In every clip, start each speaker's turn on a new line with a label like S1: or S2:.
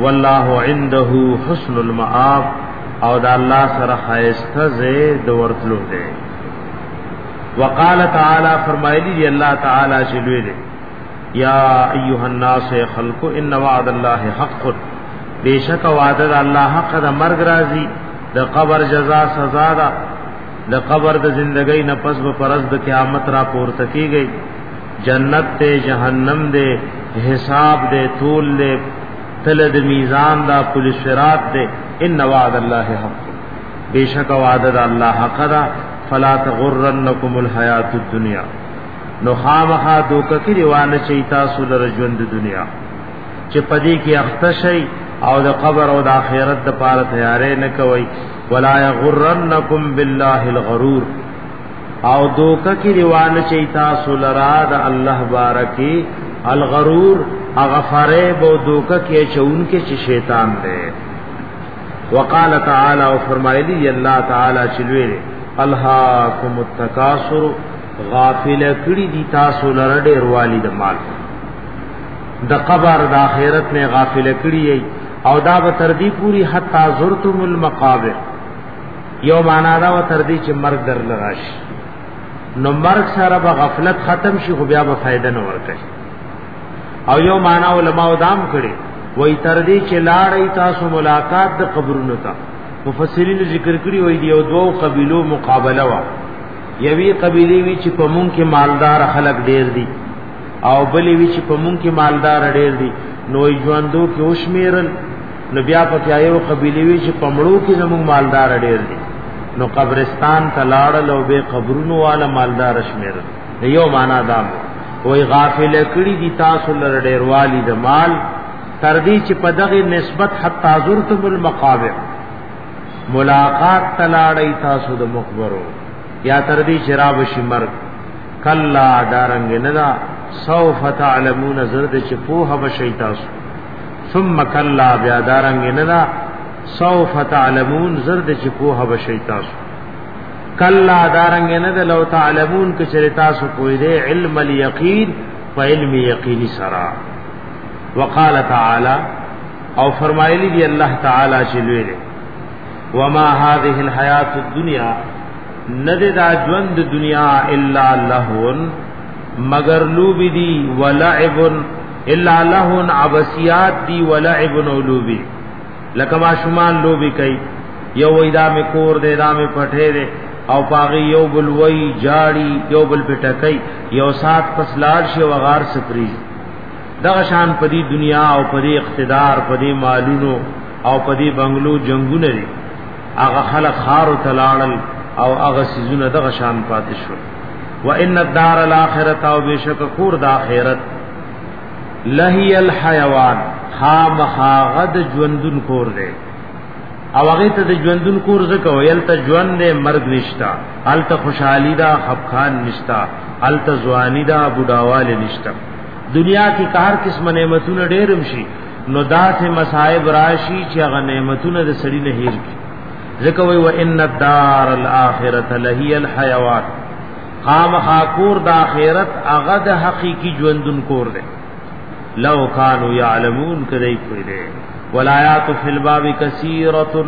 S1: والله عنده حسن المآب او دا الله سره خایسته زه د ورتلو دی وقال تعالی فرمایلی دی الله تعالی چې لوی دی یا ایها الناس خلق ان وعد الله حق بیشک وعده الله حق د مرګ راځي د قبر جزا سزا ده د قبر د زندګۍ نه پس به پرز د قیامت را پورته کیږي جنت دے جہنم دے حساب دے طول دے تلد میزان دا پولیس فرات دے ان وعد اللہ حق بے شک وعد دا اللہ حق دا فلا تغرنکم الحیات الدنیا نو خامخا دوکه کې روانه چي تاسو لر ژوند دنیا چې پدې کې اخته شي او د قبر او د آخرت د پاره تیارې نه کوي ولا یغرنکم بالله الغرور او دوکه کی روان چي تاسو لرا د الله بارکی الغرور اغفره بو دوکه کی چون کې چې شیطان دی وقال تعالی او فرمایلی الله تعالی چلوې الهاکم التکاسر غافل کړي دي تاسو لره ډېر والد مال د قبر د آخرت نه غافل کړي او دا به تر دې پوری حتا زرتم المقابر یو معنا دا و تر دې چې مرګ در لراش نو مرګ سره به غفلت ختم شي خو بیا به فائدہ نه ورکړي او یو معنا علماء دام کړي وای تر دې چې لاړې تاسو ملاقات د قبرونو ته مفسرین ذکر کړی وای دی او دوو قبیلو مقابله وا یوی قبیله وی چې په مونږ کې مالدار خلک ډیر دي او بلې وی چې په مونږ کې مالدار ډیر دي نو ژوندو کې اوشمیرل نو بیا په کې یو قبيله وی چې پمړو کې زموږ مالدار ډېر دي نو قبرستان ته لاړل او به قبرونو والا مالدار شمیر یو معنا دا وای غافل کړي دي تاسو لر ډېر والی د مال تر دې چې په دغه نسبت حتا زرتم المقابر ملاقات تلاړی تاسو د مخبرو یا تر دې چې را بشي مرګ کلا دارنګ نه دا سوف تعلمون زرد چې په هو بشي تاسو ثم کلا بیا دارنګ نه دا سوف تعلمون زرد چې په هو شي تاسو کلا دارنګ نه دا لو تعلمون کې چې تاسو کوی دی علم اليقین په علم یقینی سرا وقال تعالی او فرمایلی دی الله تعالی چې لوی دی وما هذه الحیات الدنیا ندی دا ژوند دنیا الا لهون مگر لوبی دی ولعب الا لهن عبسیات دی ولعب علوبی لکه ما شومان لوبی کوي یو وای دا می کور دی دا می پټه دی او پاغي یو بل وای جاړي یو بل پټکای یو سات پسلار شي وغار سپری دغه شان په دې دنیا او په دې اقتدار په دې مالونو او په دې بنگلو جنگونه دي هغه خلک خارو تلاړل او هغه سيزونه دغه شان پاتې شول وان الدار الاخرته او بشک کور د اخرت لهی الحیوان خامخاغد ژوندون کور دی او هغه ته د ژوندون کور زکه ویل ته ژوند دی مرګ نشتا الته خوشحالی دا خفقان نشتا الته ځواني دا بډاواله نشتا دنیا کې کار قسم نعمتونه ډېرم شي نو داسې مصائب راشي چې هغه نعمتونه د سړی نه هیر کی ذکر وی و ان الدار الاخرت لهی الحیوان قام خاکور د اخرت هغه د حقیقی ژوندون کور دی لو کانوا یعلمون کدی کوی دی ولایات فی الباب کثیره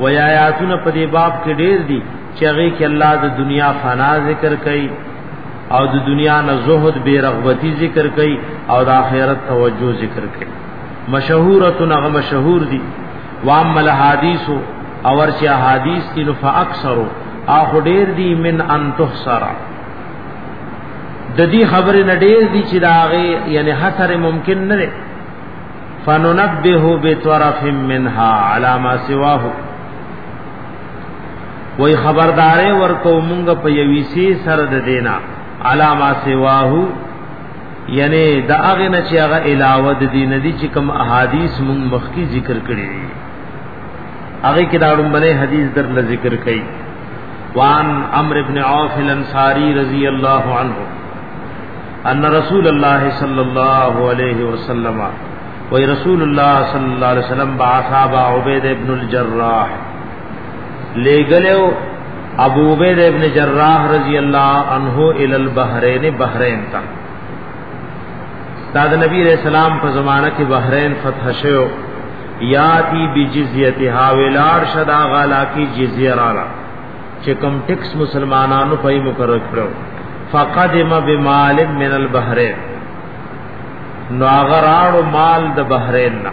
S1: و آیاتنا په دې باب کې ډیر دي چې هغه کې الله د دنیا فنا ذکر کوي او د دنیا نه زهد بے رغبتی ذکر کوي او د آخرت توجه ذکر کوي مشهورتون هغه مشهور دي واما الحديث اور چې احادیث دي نو فاکثرو اخو ډیر دي من ان تحصر د دې خبرې نه ډیر دي چې داغه یعنی حصر ممکن نه دی فننبه بطرف منها على ما سواه وای خبردارې ورکو مونږ په یوي سي سره د دینا علامه سواه یعنی دا هغه نه چې هغه علاوه د دین دي چې کوم احادیث مون مخکی ذکر کړی دي هغه کې دا لومبنه حدیث در ل ذکر کړي وان امر ابن عوف الانصاری رضی الله عنه ان رسول الله صلی الله علیه وسلم و رسول الله صلی الله علیه وسلم بعث ابا عبید ابن الجراح لګلو ابو عبید ابن جراح رضی الله عنه ال البحرین بحرین تا دا د نبی علیہ السلام په زمانہ کې بحرین فتح شو یاتی بجزیتها ولار شدا غلا کی جزیه رالا چې کم ټیکس مسلمانانو په مقرر کړو فقدم بمال من البحرین نو هغه راړو مال د بحرین نه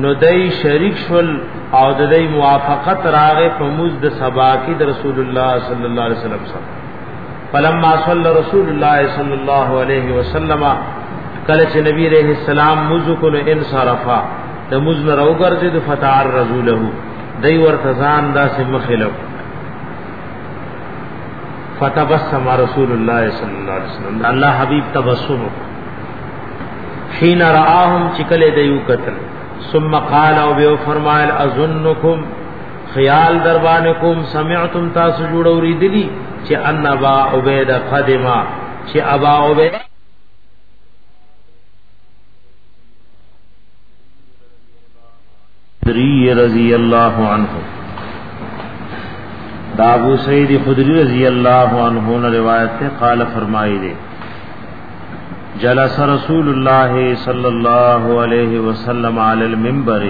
S1: نو دای شریک شول او د دې موافقت راغې په موز د سبا کې د رسول الله صلی الله علیه وسلم سره فلما صلی رسول الله صلی الله علیه وسلم کله چې نبی رحم السلام موز کو نو انصرفا د موز نه راوګرځي د فتار رسوله دای ورته ځان داسې مخلف فتبسم رسول الله صلی الله علیه وسلم الله حبیب تبسم حين راهم چې کله د یو قتل ثم قال او به فرمایل اظنکم خیال دربان کوم سمعتم تاسو جوړ اوریدلی چې ان ابا عبید قدما چې ابا عبید خدری رضی اللہ عنہ دا ابو سعید خدری رضی اللہ عنہ نے روایت سے قال فرمائی دے جلس رسول اللہ صلی اللہ علیہ وسلم علی المنبر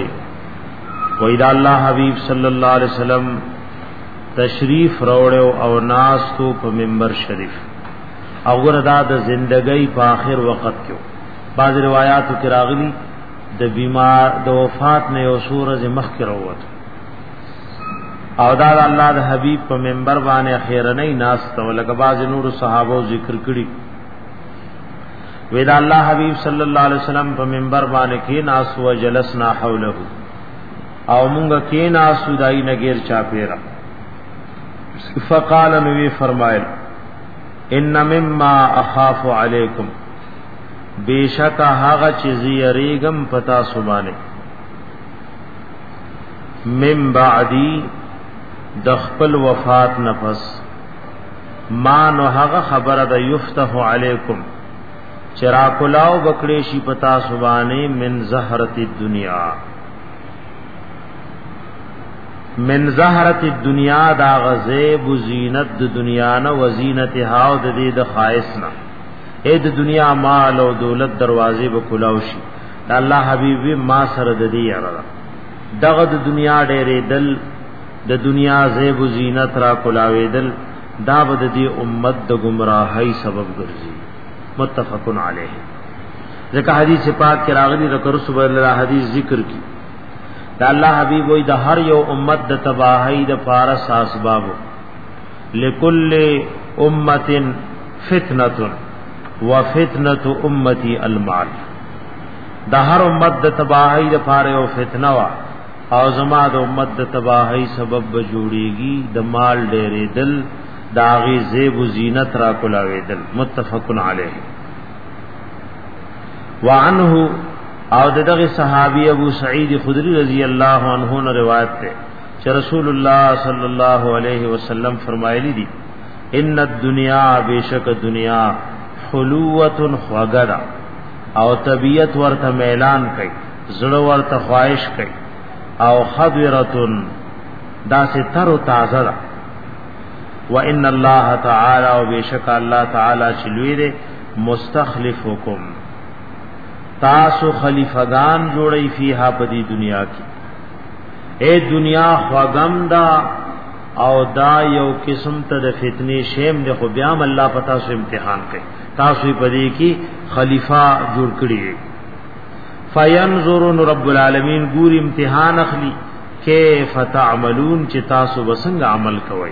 S1: وإذا الله حبیب صلی اللہ علیہ وسلم تشریف روڑے او ناس تو په منبر شریف او ګره دا د زندګۍ په آخر وخت کې بعض روایتو کې راغلي د بیمار د وفات نه یو سوره ز مخ کې راووت او دا د الله د حبیب په منبر باندې اخیرنه ناس ته لکه باز نور صحابه ذکر کړي ودا الله حبیب صلی الله علیه وسلم په منبر باندې کې ناس و جلسنا حوله او مونږ کې ناس سودای نګیر چا پیرا فقال نبی فرمایل ان مما اخاف علیکم بیشک هغه چې زیریګم پتا سبانه من بعدی د خپل وفات نفس ما نو هغه خبره د یفتح علیکم چرا کلاو بکړې شي پتا سبانه من زهرت الدنیا من زهرت الدنیا دا غزیب زینت د دنیا نه وزینتها او د دې د خایس نه اې د دنیا مال او دولت دروازې به کلاو شي دا الله حبیب ما سره د دې یاره دغه د دنیا ډېرې دل د دنیا زیب و زینت را کلاوې دل دا به د دې امت د گمراهۍ سبب ګرځي متفقن علیه ځکه حدیث پاک کې راغلي د رسول الله حدیث ذکر کی دا الله حبیب وې د هر یو امت د تباہی د فارس اسبابو لکل امت فتنه وفتنه امتی المال د هر امت د تباہی د پاره او فتنه وا او زما د امت د تباہی سبب به جوړیږي د مال ډېرې دل داغي زیب و زینت را کولاوي دل متفقن علیه وعنه او دغه صحابي ابو سعید خدری رضی الله عنه روایت ده چې رسول الله صلی الله علیه وسلم فرمایلی دي ان الدنيا بشک دنیا حلوه خغدا او طبیعت ورته میلان کوي زړه ورته خواهش کوي او خضرتن دا سه تر او تازه ده وان الله تعالی او بشک الله تعالی چلوی دے مستخلفکم تاسو خلیفگان جوړی فیها په دې دنیا کې اے دنیا خوغم دا او دا یو قسم ته د فتنې شیم د خو بیا الله پتا سو امتحان کوي تاسو په دې کې خلیفہ جوړ کړی فینظر رب العالمین ګور امتحان اخلي کیف تعملون چې تاسو وسنګ عمل کوئ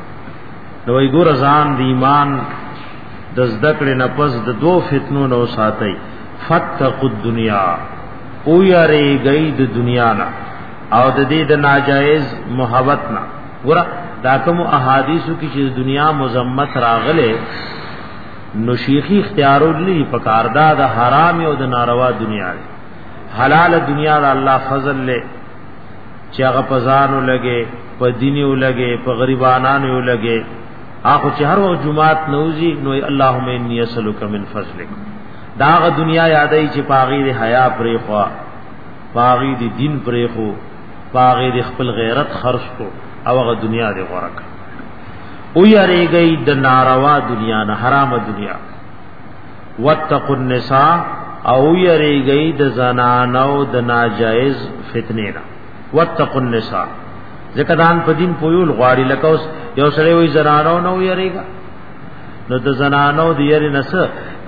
S1: نو ای ګور ځان د ایمان د زدکړې نه پس د دو فتنو نو ساتي فتقوا الدنيا او یاري گئی د دنیا نه او د دې د ناجایز محبت نه ګور دا کوم احادیثو کې چې دنیا مزمت راغله نو شیخی اختیارو لري په کاردا د حرام او د ناروا دنیا دی حلال دنیا د الله فضل له چې هغه پزانو لګي په دینیو لګي په غریبانانو لګي اخو چې هر وخت جمعات نوځي نو اللهم انی اسلک من فضلک داغه دنیا یادای چې پاغي د حیا پرې خو پاغي د دین پرې خو پاغي د خپل غیرت خرج کو او هغه دنیا دې غورک او یریږي د ناروا دنیا نه حرام دنیا واتقوا النساء او یریږي د زنانو د ناجایز فتنې نه واتقوا النساء ځکه دان په دین پویول غواړي لکه اوس یو سړی وي زنانو نه یریږي نو د زنانو د یری نس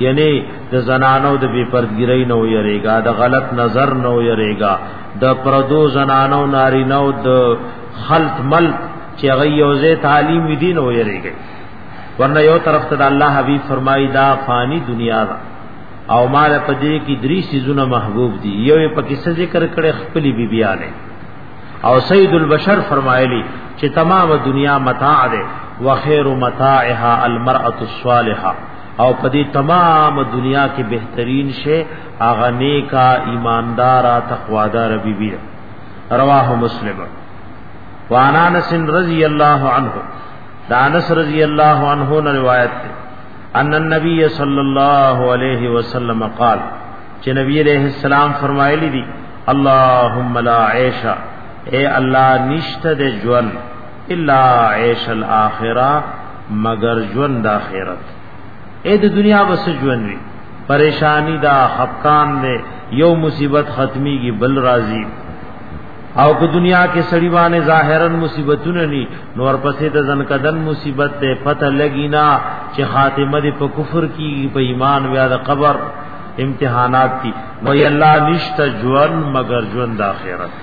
S1: یعنی د زنانو د بی پردګری نو یریګا د غلط نظر نو یریګا د پردو زنانو ناری نو د خلط ملت چې هغه یوځه تعلیم دی نو یریګا ورنه یو طرف ته الله حبیب فرمایي دا فانی دنیا دا او مال پدې کې درې سيزونه محبوب دي یو په کیسه ذکر کړي خپل بیبيانه بی او سید البشر فرمایلی چې تمام دنیا متاع ده وخیر متاعها المرأه الصالحه او په دې تمام دنیا کې بهترین شی هغه نیکا ایماندارا تقوادار بیبی ده رواه مسلم وعن انس رضی الله عنه دانس رضی الله عنه نے روایت ہے ان النبی صلی الله علیه وسلم قال چې نبی علیہ السلام فرمایلی دي اللهم لا عيش اے الله نشته د ژوند الا عيش الاخره مگر ژوند د اخرت اے د دنیا بس ژوند وی پریشانی دا خفقان دے یو مصیبت ختمی کی بل راضی او که دنیا کې سړی باندې ظاهرا مصیبتونه ني نور پسې د ځنکدن مصیبت ته پته لګی نه چې خاتمه دې په کفر کې په ایمان ویا د قبر امتحانات دي نو یلا نشته جوان مگر جوان د اخرت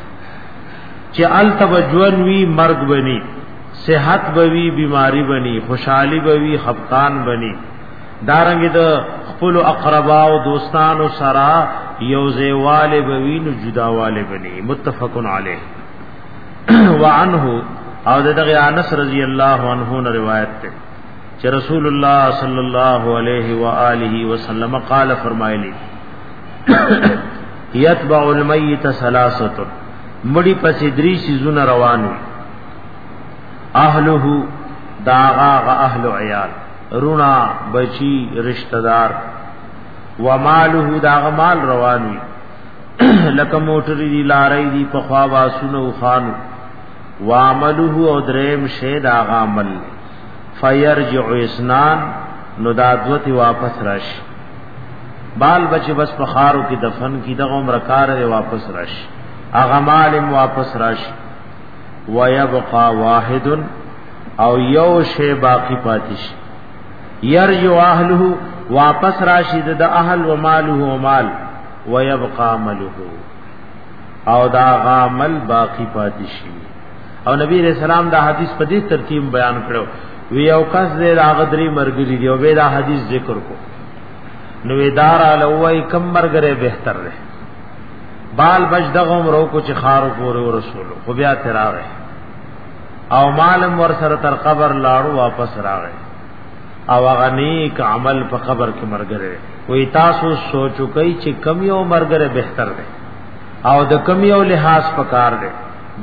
S1: چې ال تب جوان وی مرګ بنی صحت بوی بیماری بنی خوشحالی بوی خفقان بنی دارنګ د خپل اقربا او دوستانو سره یو زیواله بوی نو جداواله بنی متفقن علیه وعنه او دغه انس رضی الله عنه روایت ته چې رسول الله صلی الله علیه و آله وسلم قال فرمایلی یتبع المیت ثلاثه مړی پسې درې سيزونه روان وي اهله داغا غ اهل عیال رونا بچی رشتہ دار و ماله داغ مال روان وي لکه موټر دی لارې دی په خوا واسونو خانو وعمله او دریم شه داغ عمل فیرجع اسنان نو دا دوتی واپس رش بال بچ بس په خارو کې دفن کی دغه عمر کار دی واپس رش اغه مال واپس رش ويبقى واحد او یو شی باقی پاتش یرجو اهله واپس راشد د اهل و ماله و مال ويبقى مله او دا غامل باقی پاتشي او نبی علیہ السلام دا حدیث په دې ترتیب بیان کړو وی او کس دې دا غدری مرګری دی او به دا حدیث ذکر کو نو ادار علوی کم مرګره بهتر دی بال بچ دغه عمر کو چې خارو پورې رسول خو بیا تراغه او مالم ور سره تر قبر لاړو واپس راغی او هغه نیک عمل په قبر کې مرګره وی تاسو سوچو کوي چې کم یو مرګره بهتر دی او د کم یو لحاظ پکار دی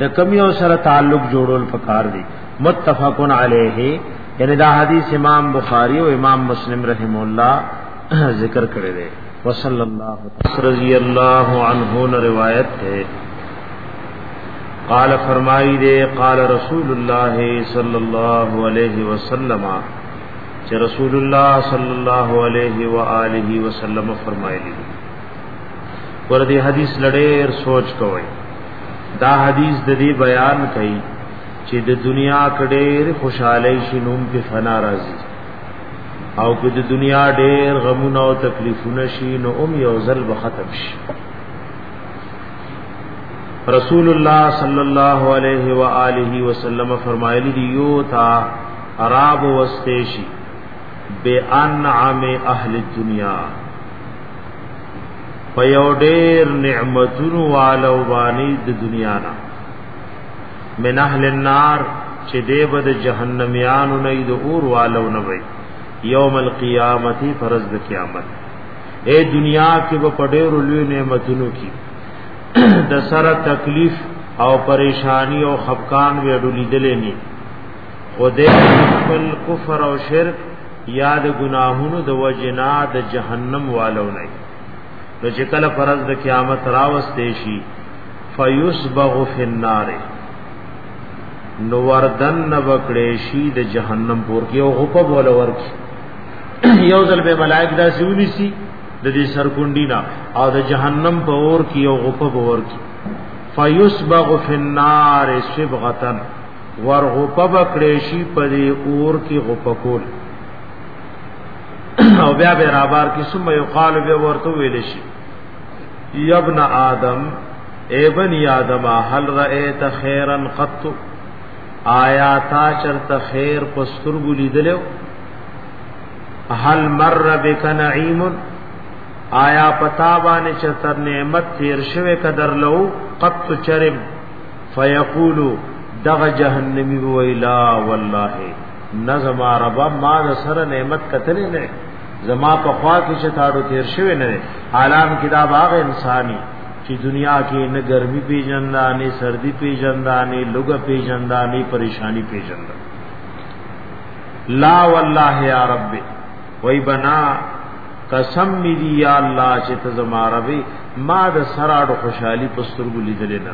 S1: د کم یو سره تعلق جوړول پکار دی متفقن علیه یعنی دا حدیث امام بخاری او امام مسلم رحم الله ذکر کړی دی وصلی الله رضی الله عنه نے روایت ہے قال فرمائی دے قال رسول اللہ صلی اللہ علیہ وسلم چې رسول الله صلی الله علیه و آله وسلم فرمایلی ور دې حدیث لړې سوچ کوي دا حدیث د دې بیان کوي چې د دنیا کډېر خوشاله شي نوم په فنا راځي او که د دنیا ډېر غمونه او تکلیفونه شي نو هم یو ځل به ختم شي رسول الله صلی الله علیه و آله وسلم فرمایلی دی یو تا عرب واستیشی بے انعام اهل الدنیا په یو ډیر نعمتونو والو باندې د دنیا نه من اهل النار چې دې بد جهنميان نه د اور والو نه وي یوم القیامت فرض د قیامت اے دنیا کې په پډېر لوی نعمتونو کې د سره تکلیف او پریشانی او خفقان وې ډولې دلې نه او د خپل کفر او شرک یا د ګناهونو د وجنا د جهنم والو نه نو چې کله فرض د قیامت راوستې شي فیسبغ فی النار نو وردن نبکړې شي د جهنم پور کې او غپه بوله ورکی یو ځل به ملائک دا سیونی سي د دې سرکونډی نه او د جهنم په اور کې یو غپه بور کی فیسبغ فی النار صبغتن ورغوپه بکړې شي په دې اور کې غوپه کول او بیا به رابار کې ثم یقال به ورته ویل شي یا ابن آدم اے بنی آدم هل رأیت خیرا قط آیا تا چرته خیر پستر ګلی دلو هل مر بک نعیم آیا پتا باندې چتر نعمت تیر شوه قدر لو قط چرم فیقول دغ جهنمی ویلا والله نظم رب ما سره نعمت کتل نه زما په خوا کې چې تاړو تیر شوی نه عالم کې دا باغ انساني چې دنیا کې نه ګرمي پیژندا نه سردی پیژندا نه لوګ پیژندا نه پریشانی پیژندا لا والله یا رب وای بنا قسم می دی یا الله چې ته زما ربي ما د سراډ خوشحالي پسترګو لیدل نه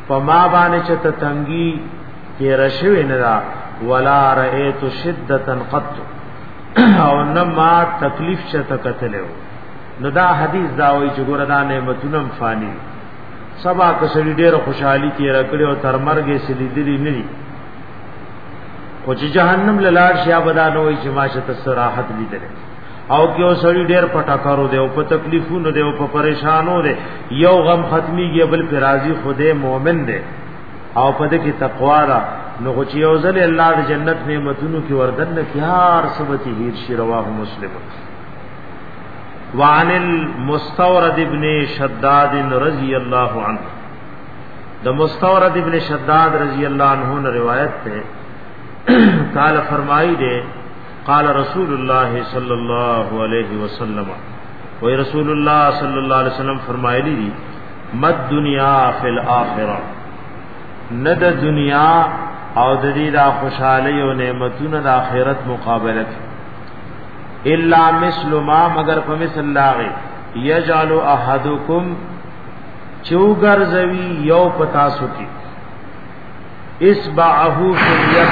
S1: فما باندې چې ته تنګي کې رشوي نه دا ولا رأيت شدة قط او نه ما تکلیف چته کتلو نو دا حدیث دا وایي چې ګور دا نعمتونم فانی سبا کسړي ډېر خوشحالي تیر کړي او تر مرګې سلی دلی نه دي خو چې جهنم لاله شیا بدانوي چې ما شته صراحت لیدل او کې او سړی ډېر پټا کارو دی او په تکلیفونو دی او په پریشانو دی یو غم ختميږي بل پر راضي خوده مؤمن دی او په دې کې تقوا را نو چې یو ځل الله د جنت نعمتونو کې وردن نه پیار سبتی هیر شي رواه مسلم وعن المستورد ابن شداد رضی الله عنه د مستورد ابن شداد رضی الله عنه روایت ته قال فرمایي ده قال رسول الله صلی الله علیه وسلم وی رسول الله صلی الله علیه وسلم فرمایلی دی مد دنیا فی الاخره ند دنیا او د دې د خوشحالي او نعمتونو د آخرت مقابله کوي الا مثل ما مگر په مثل لاغه یجعل احدکم چوګر زوی یو پتا سو کی اسبعه فی الیم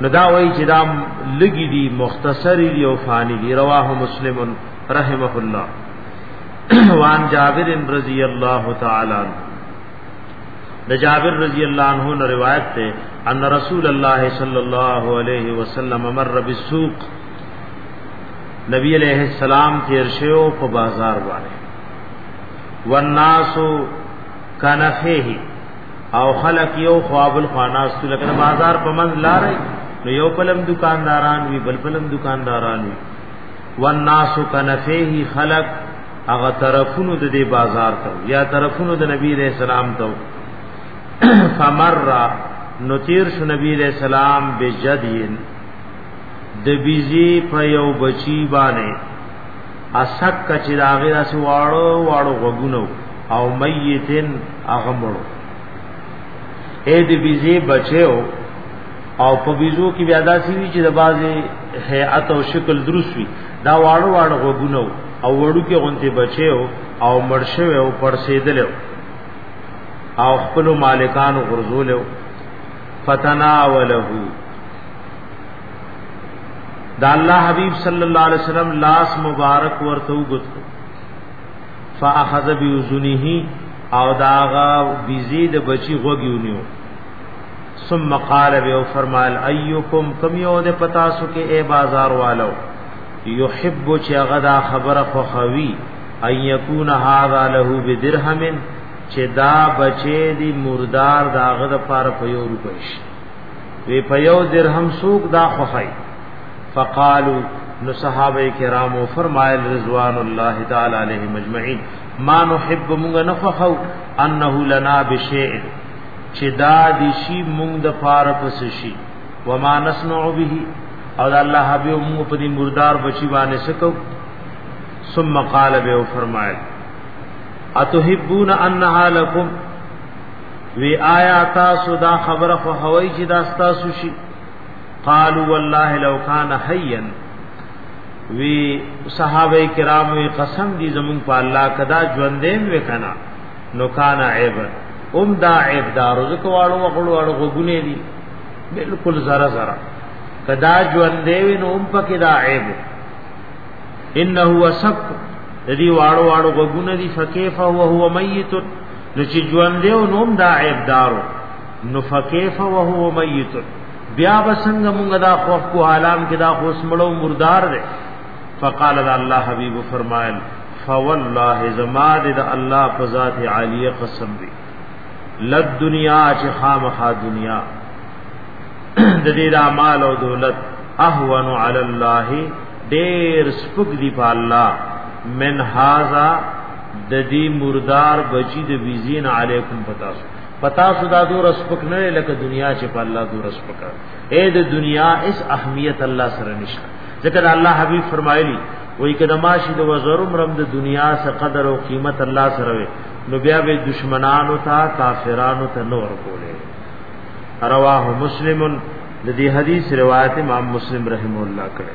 S1: نو دا وای چې دا لګی دی مختصر دی او فانی دی رواه مسلم رحمه الله وان جابر رضی الله تعالی عنہ د جابر رضی الله عنه نے روایت ته ان رسول الله صلی الله علیه وسلم مر بالسوق نبی علیہ السلام تیر شو په بازار باندې والناس کنفه او خلق یو خوابل خاناس تو لکه بازار په منځ لارې نو یو پلم دکانداران وی بل پلم دکانداران وی والناس کنفیه خلق هغه طرفونو د دې بازار ته یا طرفونو د نبی علیہ السلام ته فمر نتیر شو نبی علیہ السلام بجدین د بیزی په یو بچی باندې اسک چې داغه داس واړو واړو غوګونو او میتن هغه مړو اې دې بيزي بچو او په بيزو کې بیا داسې وی چې د بازي هيئت او شکل درست وي دا واړو واړو غوګونو او وړو کې غونته بچو او مرشوي او پرسیدل او خپل مالکانو غرزول فتناوله دا الله حبیب صلی الله علیه وسلم لاس مبارک ورته وګت فاخذ بیوزنه او داغا بیزید بچی غوګیونیو ثم قال به فرمایل ایوکم کم یو د پتا سو کې اے بازار والو یحب چې هغه دا خبره خو خوي ان یکون هذا له بدرهم چې دا بچی دی مردار داغه د پاره په یو روپیش وی په یو درهم سوق دا خوخی فقالو نو صحابه کرامو فرمایل رضوان الله تعالی علیهم اجمعین ما نحب موږ نه خوخو انه لنا بشیء چې دا دي شی موږ د پاره پس شي وما نسمع به او الله حبیب موږ په دې مردار بچی باندې سکو ثم قال به فرمایل اتحبون انها لكم وی آیا تاسو دا خبره خو هوای چې دا تاسو شي قالوا والله لو كان حيا وی صحابه کرام وی قسم دی زمون په الله کدا ژوندې وی کنا نو کان عیب اوم دا عیب دا رزق واړو وقړو واړو غوګونه دي بالکل زرا زرا کدا ژوندې وی نو اوم پکې دا عیب انه هو سب دې واړو واړو غوګونه دي فکیف هو هو میت نو چې ژوند دی او نوم دا عیب دارو نو فکیف وهو میت بیا بسنګ مونږ دا خوف کو عالم کې دا خوس مړو مردار دی فقال الله حبیب فرمایل فوالله زما دې د الله په ذات عالیه قسم دی لد دنیا چې خامخا دنیا د دې د مال او دولت اهون علی الله ډیر سپک دی په الله من هاذا د دې مردار بچی د ویزین علیکم پتاسو پتاسو دا دور سپک نه لکه دنیا چې په الله دور سپک اے د دنیا اس اهمیت الله سره نشته ځکه الله حبیب فرمایلی وای کده ماشی د وزرم رم د دنیا سره قدر او قیمت الله سره وي نو بیا به دشمنانو ته کافرانو ته نور کوله رواه مسلمن د دې حدیث روایت امام مسلم رحم الله کړه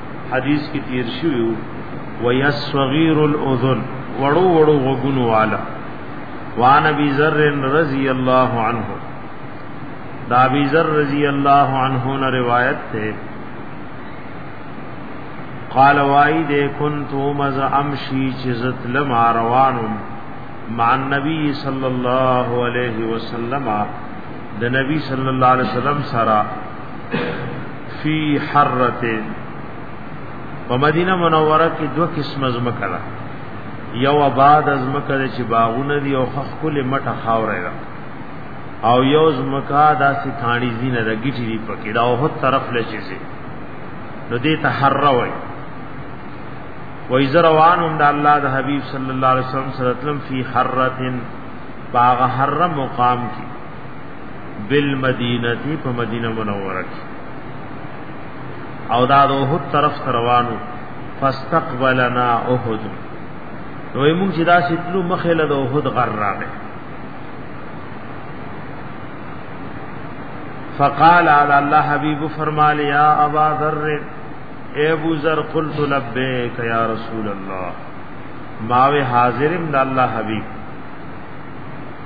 S1: حدیث کې تیر شوی و یا صغیر الاذن وړو وړو وګونو والا وان ابي ذر رضی الله عنه دا ابي ذر رضی الله عنه نے روایت ته قال وای دې كنت مز امشي چې زتلم روانم مع النبي صلی الله علیه وسلم د نبی صلی الله علیه وسلم سره فی حرته په مدینه منوره کې دوه قسم زمکه ده یو آباد زمکه ده چې باغونه دي او خپل مټه خاورې ده او یو زمکه دا سي کانی زینه ده ګټي دي پکې دا او هت طرف لچې سي نو دې ته حره وای وای زروان هم د الله د حبیب صلی الله علیه وسلم سره تلم فی حرتن باغ حره مقام کې بالمدینه په مدینه منوره کې او دا د احد طرف روانو فاستقبلنا احد نو موږ چې دا سیتلو مخې له احد غر راغی فقال على الله حبيب فرمال يا ابا ذر اے ابو ذر قلت لبيك يا رسول الله ماوي حاضرم د الله حبيب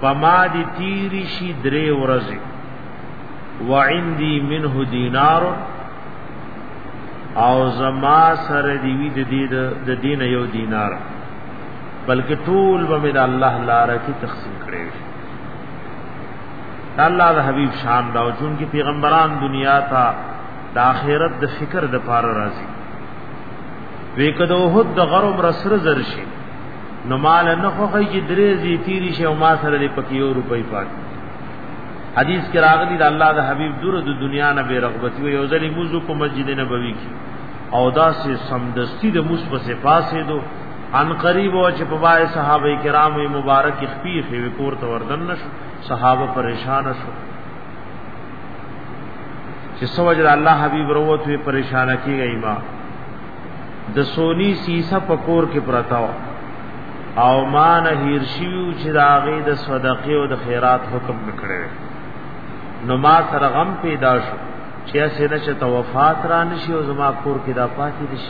S1: پما دی تیری شي درې ورځې وعندي منه دینار او زما سره دی وی د دې د دین یو دینار بلکې ټول به د الله لپاره کې تقسیم کړي الله د حبیب شان دا او چون کې پیغمبران دنیا ته د آخرت د فکر د پاره راځي وې کده وحد د غرب رسر زرشي نو مال نه خو خی چې درې زی تیری شه او ما سره دې پکې یو روپۍ پات حدیث کې راغلی د الله د حبیب دور د دنیا نه بے رغبتی او یو ځل موضوع کو مسجد نبوي کې او دا سه سمدستی د موس په صفاسه دو ان قریب او چې په بای صحابه کرام مبارک خپي خې وکور ته وردن نش صحابه پریشان شو چې سوجر الله حبیب وروته پریشان کیږي ما د سونی سیسه په کور کې پرتا و او ما نه هیر شیو چې دا غي د صدقې او د خیرات حکم نکړي نو ما سره غم پیدا شو چې اسنه چې توفات را نشي او زما کور کې دا پاتې دي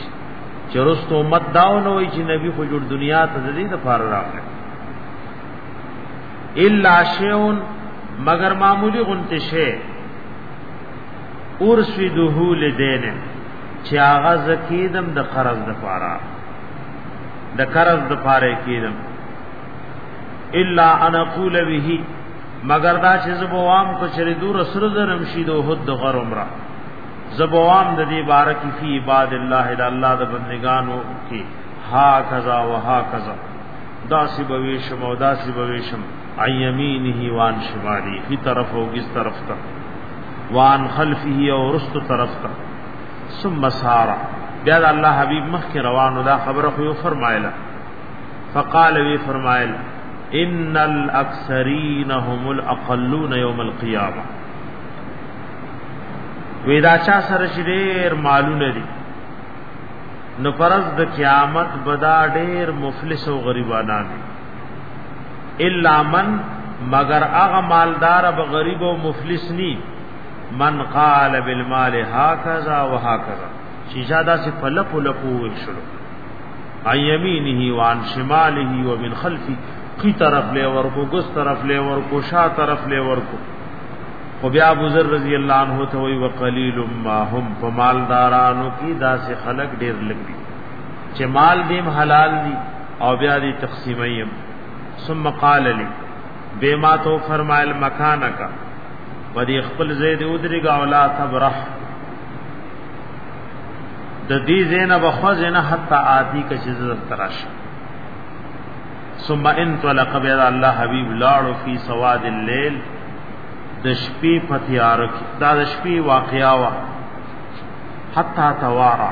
S1: چې رست امت داو نه وي چې نبی خو جوړ دنیا ته د دې لپاره راغلی الا شیون مگر معمولی غنتشه ارشده لدین چې هغه زکیدم د قرض د پاره د قرض د پاره کیدم الا ان اقول به مگر دا چې زبوام کو چری دور سر درم شید او حد غر عمره زبوام د دې بارک فی عباد الله د الله د بندگانو کې ها کذا وها کذا داسی بویشم او داسی بویشم ایمینه وان شمالی فی طرف او کس طرف ته وان خلفه او رست طرف ته ثم سارا بیا د الله حبیب مخ کې روانو دا خبره خو فرمایله فقال وی فرمایل ان الاکثرین هم الاقلون یوم القیامه ویدا چا سره چې ډیر مالونه دي نو پرز د قیامت بدا ډیر مفلس او غریبانان دي الا من مگر هغه مالدار به غریب او مفلس ني من قال بالمال هكذا وهكذا چې زیاده سي فلپ لپو شلو ايمينه وان شماله ومن خلفه کی طرف له ورکو ګس طرف له ورکو شا طرف له ورکو خو بیا ابو ذر رضی الله عنه ته وی وقلیل ما هم فمالدارانو کی داس خلق ډیر لګی چې مال دیم حلال دی او بیا دی تقسیمیم ثم قال لی بما تو فرمایل مکانک و دی خپل زید ادرګا ولا تبرح د دې زینب خزنه حتا آتی ک چې زړه تراش ثم ان طلق بیا الله حبیب لاړو فی سواد الليل د شپې پتیار کې دا د شپې واقعا وا حتا توارا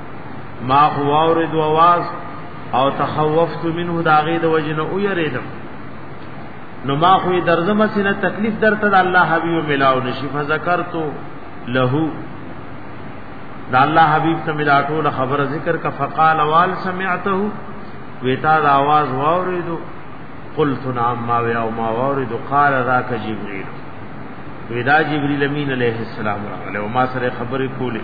S1: ما خو اورید واواز او تخوفت منه داغه د وجنه او یریدم نو ما خو درځم سینه تکلیف درته د الله حبیب ملاو نشي فذكرت له دا الله حبیب ته ملا ټول خبر ذکر کا فقال وال سمعته ویتا دا आवाज واوریدو قلت نعم ما ویا او ما واوریدو قال ذاک جبريل ودا جبريل امین علیہ السلام راغله او ما سره خبرې کولې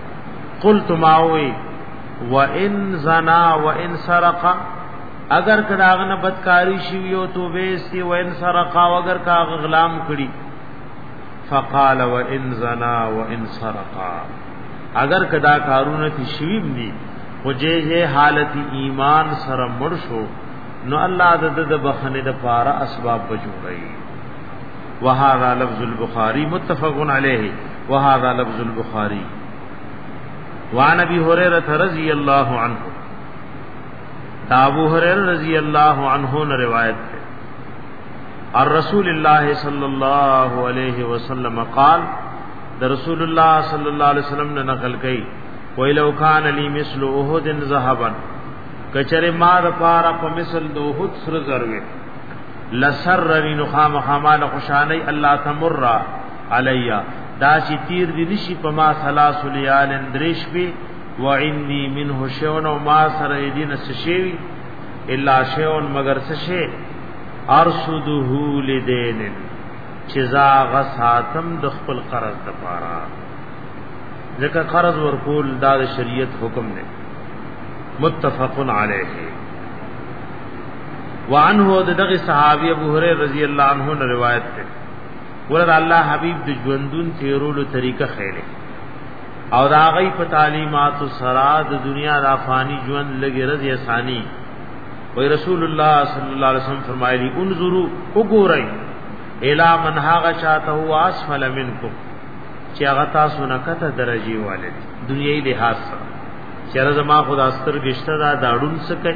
S1: قلت ماوي وان زنا وان سرق اگر کداغنه بدکاری شوی او توبه سی وان سرق او اگر کا غلام کړي فقال وان زنا وان سرق اگر کدا کارونه تی شویم دی خو جه حالت ایمان سره مړ شو نو الله د د بخنه د پاره اسباب بجوړي وهذا لفظ البخاری متفق علیه وهذا لفظ البخاری وعن ابي هريره رضي الله عنه دا ابو هريره رضي الله عنه نے روایت ہے اور رسول اللہ صلی اللہ علیہ وسلم قال دا رسول اللہ صلی اللہ علیہ وسلم نے نقل کئی وی لو کان لی مثل احد ذهبا کچره ما د پارا په مثل د احد سر زروی لسرنی نخام خامال خوشانی الله تمر علیا دا چې تیر دی نشي په ما ثلاث لیال اندریش به وعنی منه شون او ما سره دې نس شي الا شون مگر څه شي ارصده لدین چې زا غساتم د خپل قرض د پاره ځکه قرض ورکول دا د شریعت حکم دی متفق علیه وعنه د دغه صحابي ابو هريره رضی الله عنه نه روایت ده ورته الله حبيب د ژوندون تیرولو طریقه خیره او دا غي په تعلیمات سرا د دنیا د افانی ژوند لګي رضی اسانی وی رسول الله صلی الله علیه وسلم فرمایلی انظروا وګورئ الا من هاغه چاته هو اسفل منکم چې هغه تاسو نه کته درجه والد دنیوي لحاظ سره چې زما خدا ستر گشته دا داړون سکه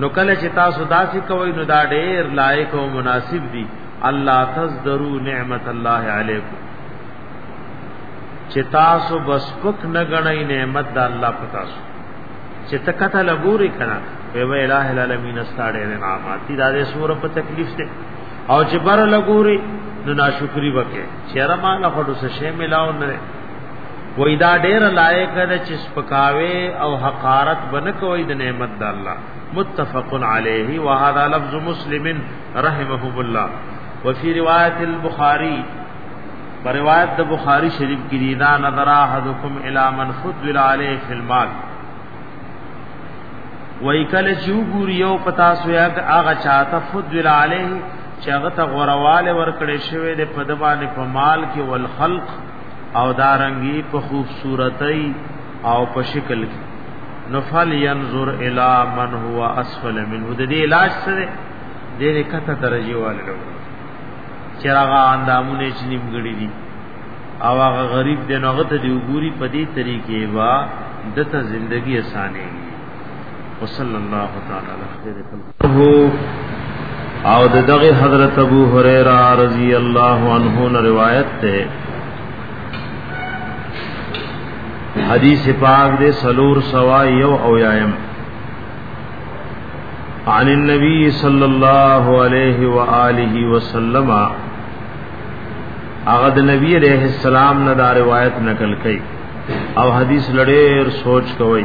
S1: نو کله چې تاسو داسې کوئ نو دا ډېر لایق او مناسب دي الله تزدرو نعمت الله علیکم چې تاسو بس پک نه غنئ نعمت د الله په تاسو چې تکته لګوري کړه وی وی الہ العالمین استاړې نه نعمت دي دا دې سور په تکلیف ته او چې بر لګوري نو ناشکری وکې چیرې ما له خړو څه شی ملاو نه وای دا ډیر لایق ده چې سپکاوي او حقارت بنه کوي د نعمت د الله متفق علیه وهذا لفظ مسلم رحمه الله وفي روایت البخاری پر روایت د بخاری شریف کې دی دا نظر احدکم الی من فضل علیه فی المال وای کله چې وګوري یو پتا سویا هغه چاته فضل علیه چې هغه ته غورواله ورکړې شوی د پدوانه په مال کې والخلق او دارنګي په خوبصورتۍ او په شکل کې نفل ينظر الى من هو اسفل منه د دې علاج سره د دې کته درجه والو چې هغه اندامونه چې نیمګړي دي او هغه غریب دی نو غته دی وګوري په دې طریقې وا دته ژوندۍ اسانه وي وصلی الله تعالی علیه او د دغه حضرت ابو هريره رضی الله عنه نه روایت ده حدیث پاک دے سلور سوا یو او یایم عن النبی صلی اللہ علیہ وآلہ وسلم اغد نبی علیہ السلام نه دا روایت نقل کړي او حدیث لړې سوچ کوي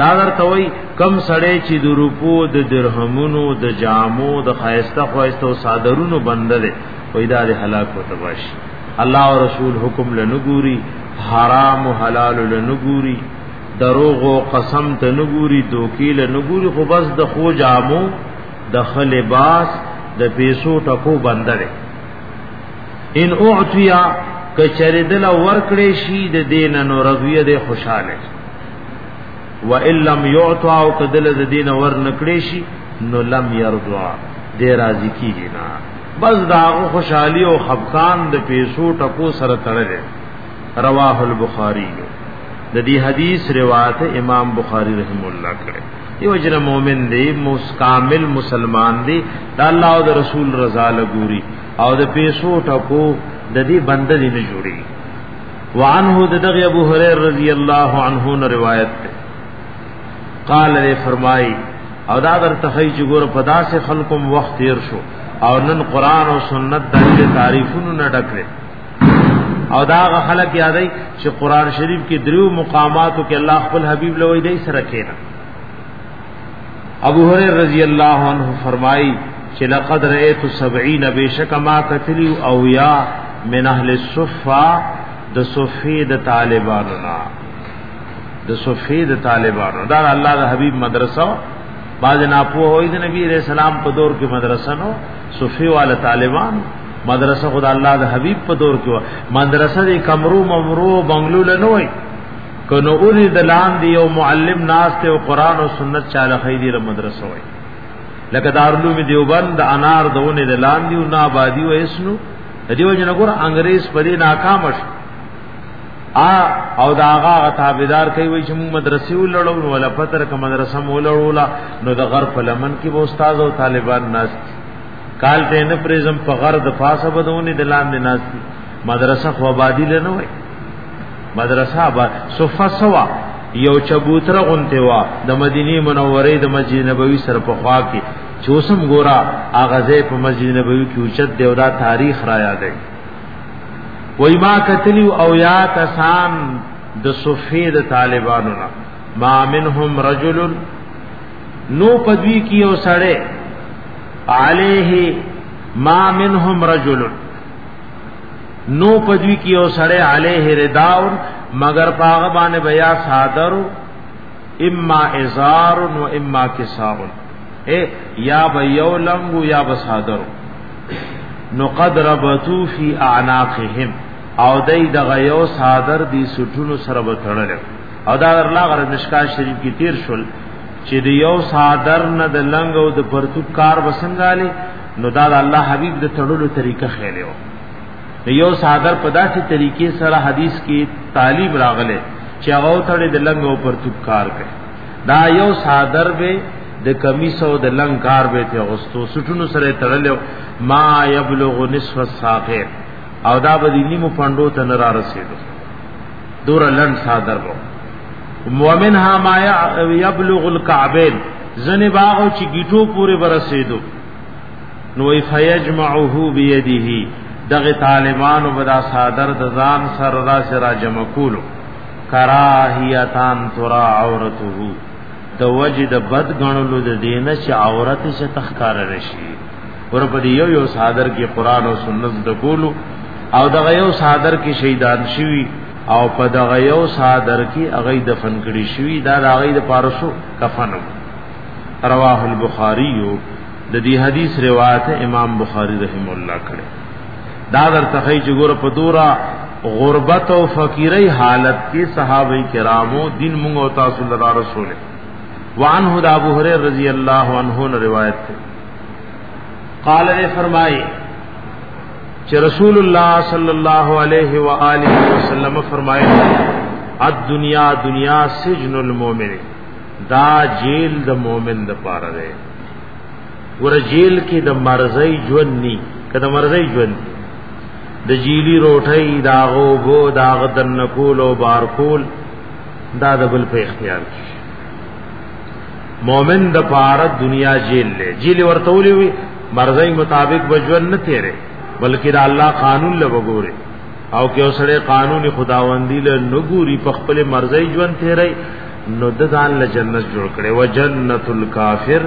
S1: دا درته وای کم سړی چې د روپو د درهمونو د جامو د خایسته خوایسته او صادرونو بنده دی وای دا د هلاک وته باشي الله او رسول حکم لنګوري حرام او حلال لنګوري دروغ او قسم ته نګوري دوکي لنګوري خو بس د خو جامو د خلباس د پیسو ټکو بنده دی ان اعطیا کچری دل ورکړې شي د دین نو رضیه د خوشاله و ان لم يعطى او قدل الذين ور نکړي شي نو لم يرضى دې راضي کیږي نه بس دا خوشحالي او خفقان د پیسو ټکو سره تړلې رواه البخاري د دې حدیث روایت امام بخاری رحم الله کړه یو جن مؤمن دی مسکامل مسلمان دی د الله او د رسول رضا لګوري او د پیسو ټکو د دې بنده دی نه جوړي وعنه دغه ابو هريره رضی الله عنه نے روایت ہے قال نے فرمائی او دا در تخی چې ګور پدا سے خلقم وخت تیر شو او نن قران او سنت د تعریفونو نه ډکره او دا غ خلق یادای چې قران شریف کې دریو مقاماتو کې الله خپل حبیب لوی دی سره کېنا ابو هريره رضی الله عنه فرمایي چې لقد رأيت 70 بشک ما قتلی او یا من اهل الصفه د صفه د طالبانو نا د صفه د طالبانو دا الله د حبيب مدرسه باز نه پوه وي د نبی رسول الله په دور کې مدرسه نو صفه وال طالبان مدرسه خدای الله د حبيب په دور کې مدرسه د کمرو ممرو بنگلو لنوي کنو اوری دلان دی او معلم ناس ته قرآن او سنت چاله خیدی ر مدرسه وای لکه دارلوم دیوبند انار دونه دلان دی او نا آبادی و اسنو دیو جن ګور انګريز په دې ناکام شو ا او دا هغه تابعدار کوي وای چې موږ مدرسې ولړو نو ولا پتر ک مدرسه مولړولا نو د غر په لمن کې و استاد او طالبان ناس کال ته نه پرېزم په غر د فاسه بدونې دلان دی ناس مدرسه خو آبادی لنه وای مدرسه با صفه سوا یو چبوتره غونته وا د مدینه منوره د مسجد نبوي سر په خوا کې چوسم ګورا اغازه په مسجد نبوي کې اوچت دی او دا تاریخ را یادې وای ما کتلی او یا کسان د صفه د طالبانو نه ما منهم رجل نو پدوی کی او سړی علیه ما منهم رجل نو پدوی کی او سړی علیه رداون مگر پاغه باندې بیا صادر اما ازار و اما کساو اے یا بیو لنگو یا بصادر نو قد ربطو فی اعناقهم او دای دغه یو صادر دی سټونو سره بتړل او دا الله غره مشکا شریف کی تیر شول چې دی یو صادر نه د لنګ او د پرتوک کار وسنګاله نو دا الله حبیب د تړلو طریقه خېلو د یو صادر په داسې طریقې سره حدیث کې طالب راغله چې هغه تړي د لنګ او پرتوب کار کوي دا یو صادر به د کمیس او د لنګ کار به ته غستو سټونو سره تړل ما یبلغ نصف الساقه او دا به نیمو پندو ته نه را رسیدو دور لن صادر وو ومنها ما یبلغ الكعبین زنه باغ چې گیټو پورې برسیدو نو فیجمعه بيدیه دغه طالبانو بدا صادر د ځان سر را سره جمع کولو کراهیتان ترا عورته د وجد بد غنلو د دینه چې عورت څخه تخکار رشي ور په یو یو صادر کې قران او سنت د کولو او دغه یو صادر کې شهیدان شوی او په دغه یو صادر کې هغه دفن کړي شوی دا د هغه د پارسو کفن رواه البخاری د دې حدیث روایت امام بخاری رحم الله کړه دا در تخی چې ګور په دورا غربت او فقیری حالت کې صحابه کرامو دین موږ او تاسو لرا رسول وعنه د ابو هريره رضی الله عنه روایت ده قال نے فرمائے چې رسول الله صلی الله علیه و آله وسلم فرمائے الدنیا دنیا سجن المؤمن دا جیل د مؤمن د پاره ده ګور جیل کې د مرزي ژوند ني کله مرزي ژوند د جیلی روټي داغو بو داغ دن کول او بار کول دا د بل په اختیار کې مؤمن د پاره دنیا جیل له جیل ورته ولي وي مرزي مطابق بجوان نه تیرې بلکې د الله قانون له وګوره او که اوسړه قانوني خداوندی له نګوري په خپل مرزي ژوند تیري نو د ځان له جنت جوړ کړي و جنت الکافر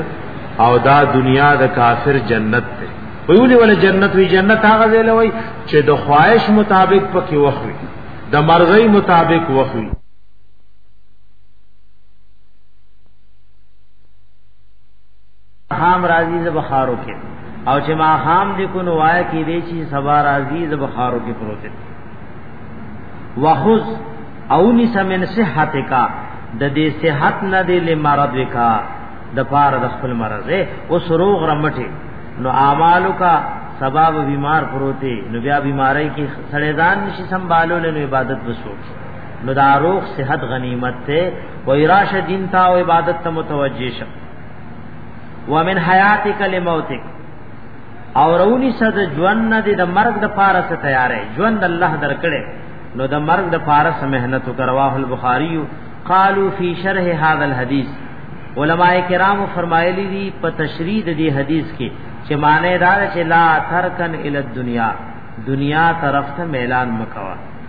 S1: او دا دنیا د کافر جنت ته ویولې ول جنت وی جنت هغه ځای لوي چې د خواهش مطابق پکې وخوي د مرزي مطابق وخوي
S2: خام راضی ز بخارو کې او چې ما خام دې کو نو وای کې دې چې سبا راضی ز بخارو کې پروت دی وخذ اونی سمن صحت کا د دې صحت نه دې لمرض کا د پار د خپل مرض او سروغ رمټه نو اعمالو کا سبب بیمار پروتي نو بیا بیماری کې سړی ځان نشي سنبالول نو عبادت وسو نو دا روغ صحت غنیمت ته وای راشه دین تا او عبادت ته متوجه شه ومن حیاتک لموتک او رونی صد ژوند نه د مرګ د پاره ته تیارې ژوند الله درکړي نو د مرګ د پاره سم مهنت وکرواه البخاری قالو فی شرح هذا الحدیث علماء کرام فرمایلی دي په تشریح د دې حدیث کې چې معنی دار چې لا ترکن ال الدنیا دنیا طرف ته میلان مکوا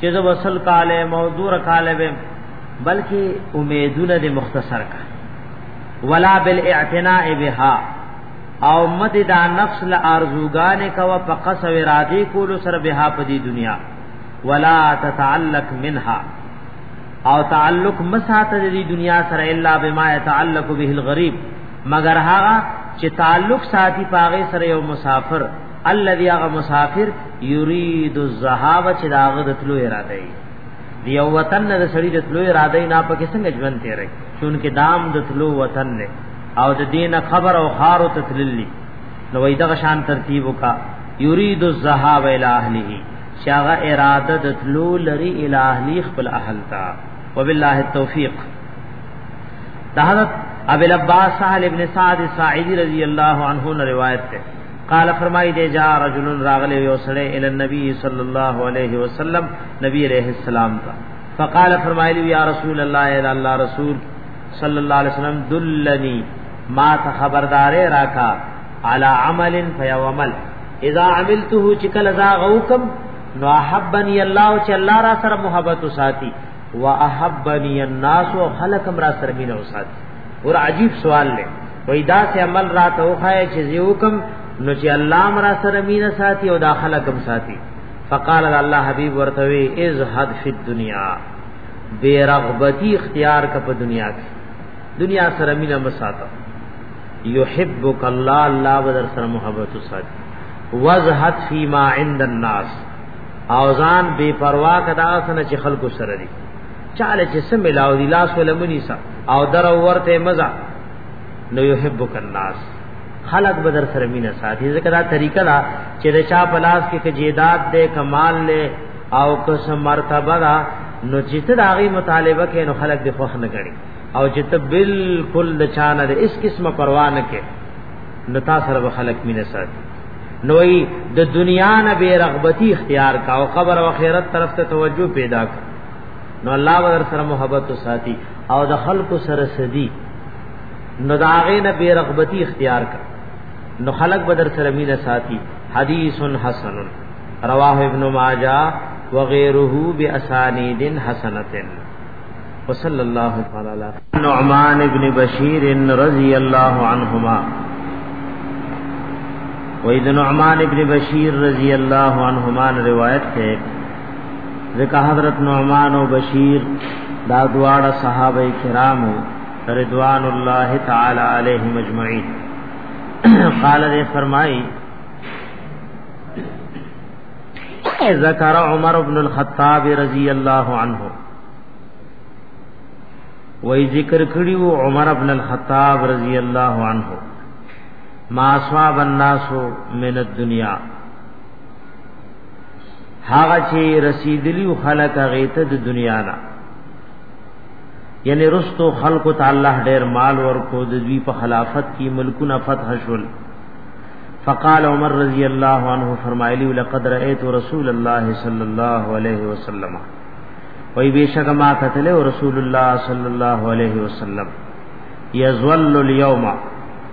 S2: چې زه وصل کاله موذور کاله به بلکې امیدونه دې مختصر کا ولا بالاعتناء بها او مد دا نفس ل ارزوګان کوا په قصو ارادي کول سر بها په دې دنیا ولا تتعلق منها او تعلق مساته دې دنیا سره الا بما يتعلق به الغريب مگر هغه چې تعلق ساتي پاغه سره یو مسافر الذي هغه مسافر يريد الذهاب چې داغه د تلو اراده یې دی او وطن نه سړی د تلو اراده نه پکې څنګه ژوند تیرې چونکه دام د تلو وطن نه او د دین خبر او خار او تتللی نو وای دغه شان ترتیب وکا يريد الذهاب الى اهله شاغه اراده د تلو لري الى اهلی خپل اهل تا وبالله التوفيق دا حضرت ابو العباس سهل ابن سعد ساعدی رضی اللہ عنہ نے روایت ہے قال فرمای دی جا رجل راغلی یو سړی ال النبی صلی الله علیه وسلم نبی علیہ السلام ته فقال فرمایلی یا رسول الله الا الله رسول صلی الله علیه وسلم دلنی ما ته خبردارې راکا علی عمل فیومل اذا عملته چکل ذا غوکم نو احبنی الله چې الله را سره محبت وساتي واحبنی الناس خلقم را سره مين وساتي اور عجیب سوال لے وای دا سه عمل را ته وخای چې زیو کم نو چې الله مرا سره مینا ساتي او داخله کم ساتي فقال الله حبیب ورته وی ازهد فی الدنیا بے رغبتی اختیار کا په دنیا کې دنیا سره مینا مساته یحبک الله الله بدر سره محبت وساتي وزهد فی ما عند الناس اوزان بے پروا کدا سن چې خلکو سره دي چاله چې سم ملاو دي لاس ولمني سا او در ورته مزه نو يحبک الناس خلق بدر سره مینه ساتي ځکه دا طریقه دا چې د چا پلاس کې جیدات دې کمال له او کس مرتبه دا نو چې ته داغي مطالبه کې نو خلق دې خوښ نه کړي او چې ته بالکل د چانه د اس قسمه پروا نه کې نو تا سره به خلق مینه ساتي نوې د دنیا نه بے رغبتی اختیار کا او قبر او آخرت طرف ته توجه پیدا کا نو الله ور سره محبت او ساتي او د خلکو سره سدي نو دا غي نه بے رغبتی اختیار کا نو خلق بدر سره مینه ساتي حدیث حسن رواه ابن ماجه وغيره باسانید حسنتن وصلى الله تعالى على نعمان بن بشير رضي الله عنهما وإذ نعمان بن بشير رضي الله عنهما روایت ہے ځکه حضرت نعمان او بشیر دا دواړه صحابه کرامو رضوان الله تعالی علیهم اجمعین قال دې فرمایي ذکر عمر ابن الخطاب رضی الله عنه وای ذکر کړیو عمر ابن الخطاب رضی الله عنه ما اصحاب الناس من الدنيا هغه چې رسیدلی خلک هغه ته د دنیا نه یعنی رستو خلق تعالی ډیر مال ورکو د دوی په خلافت کې ملکونه فتح شول فقال عمر رضی الله عنه فرمایلی لقد رأیت رسول الله صلی الله علیه وسلم وای بیشک ما قتل رسول الله صلی الله علیه وسلم یزول اليوم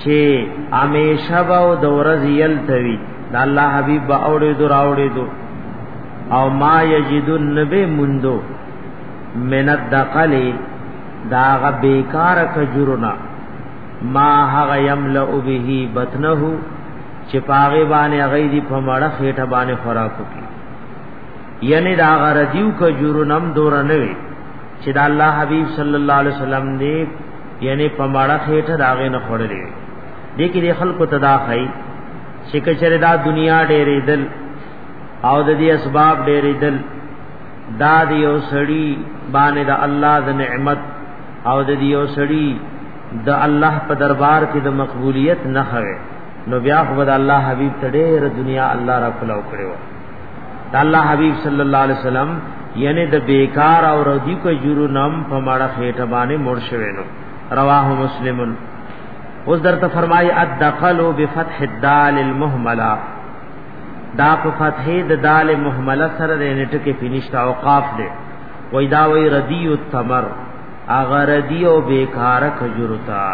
S2: چې همیشه به او د ورځ یل توي د الله حبیب به اوړې دو راوړې دو او ما یجدون نبی مندو من الدقل دا غ بیکار کجرنا ما هغه یملؤ به بطنه چې پاغه باندې غي دي په مړه خېټه باندې خوراک وکي یعنی دا غ ردیو کجرنم دور نه وي چې دا الله حبیب صلی الله علیه وسلم دې یعنی په ماړه خېټه داغه نه خړلې دي کې د خلکو تداخی چې کچره دا دنیا ډېرې دل او د دې اسباب ډېرې دل دا د یو سړی باندې د الله د نعمت او د دې یو سړی د الله په دربار کې د مقبولیت نه خوي نو بیا خو د الله حبیب تډېر دنیا الله را کولاو کړو د الله حبیب صلی الله علیه وسلم یعنی د بیکار او ردی کو جورو نام په ماړه خېټه باندې مرشوینو رواه مسلمن اوس درته فرمایي ادقلو بفتح الدال المهمله دا په فتح د دال مهمله سره د نټکه فینشتا او قاف دی وای دا وای ردی التمر اغردی او بیکار کجورتا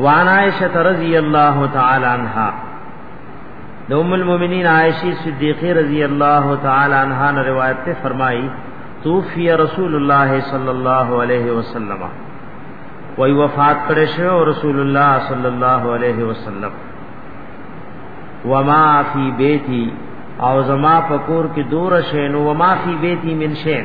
S2: وعن عائشة رضی اللہ تعالی عنہا دو ام المومنین عائشی صدیقی رضی اللہ تعالی عنہا نے روایت تے فرمائی توفی رسول اللہ صلی اللہ علیہ وسلم وی وفات کرے شو رسول اللہ صلی اللہ علیہ وسلم وما فی بیتی او زما پکور کی دور شین وما فی بیتی من شین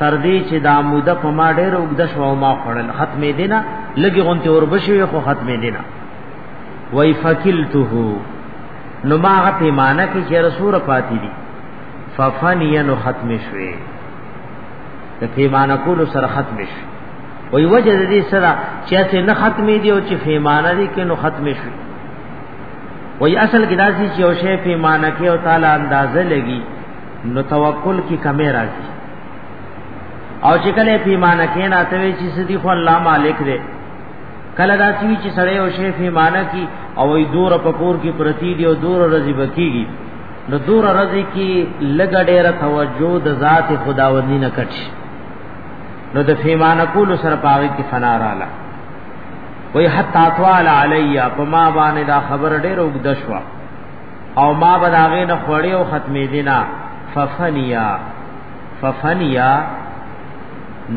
S2: تر دې چې دا موده په ما ډېر وګد شو او ما خړل ختمې دینه لګي غونته اور بشوي خو ختمې دینه وای فکلته نو ما غ پیمانه کې چې رسول پاتې دي ففنیا نو ختم شوي د پیمانه کول سره ختم شي وای وجه دې سره چې څه نه ختمې دي او چې پیمانه دي کې نو ختم شي وای اصل کې داسي چې او شی پیمانه کې او تعالی اندازه لګي نو توکل کی کمی راځي او چې کله پیمانه کې نه اتوي چې سدي خو الله مالک دی کله دا چې چې سړی او شی پیمانه کی او ای دور پکور کی پرتی دی او دور رضی بکیږي نو دور رضی کی لګ ډیره توجه د ذات خداوندی نه کټ نو د پیمانه کول سره پاوي کې فنا رااله وای حتا طوال علیا پما باندې دا خبر ډیره وګدښوا او ما به داغې نه خوړې او ختمې دینا ففنیا ففنیا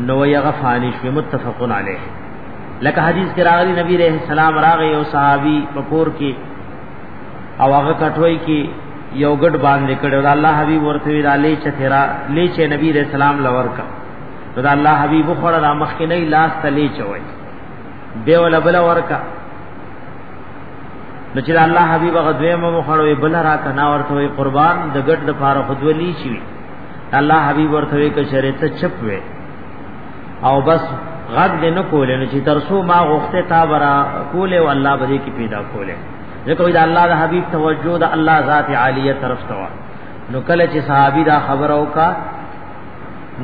S2: نو یغ فانی شو متفقن علیه لکه حدیث کې راغلی نبی رحم السلام راغی او صحابي پکور کې او هغه کټوي کې یو ګډ باندې کړو دا الله حبیب ورته وی دا لې چترا لې چې نبی رحم السلام لور کا دا الله حبیب خړه را مخ کې نه لاس تلې چوي به ولا بل ورکا نو چې الله حبيب هغه دوی مو خړوي بل را کنا ورته وي قربان د ګټ د پاره خودولي شي الله حبيب ورته وي کچره ته چپ وي او بس غد دې نه کولې نو چې ترسو ما غوخته تا برا کولې او الله بده کې پیدا کولې ځکه دا الله د حبيب توجه د الله ذات عالیه طرف ته نو کله چې صحابي دا خبر او کا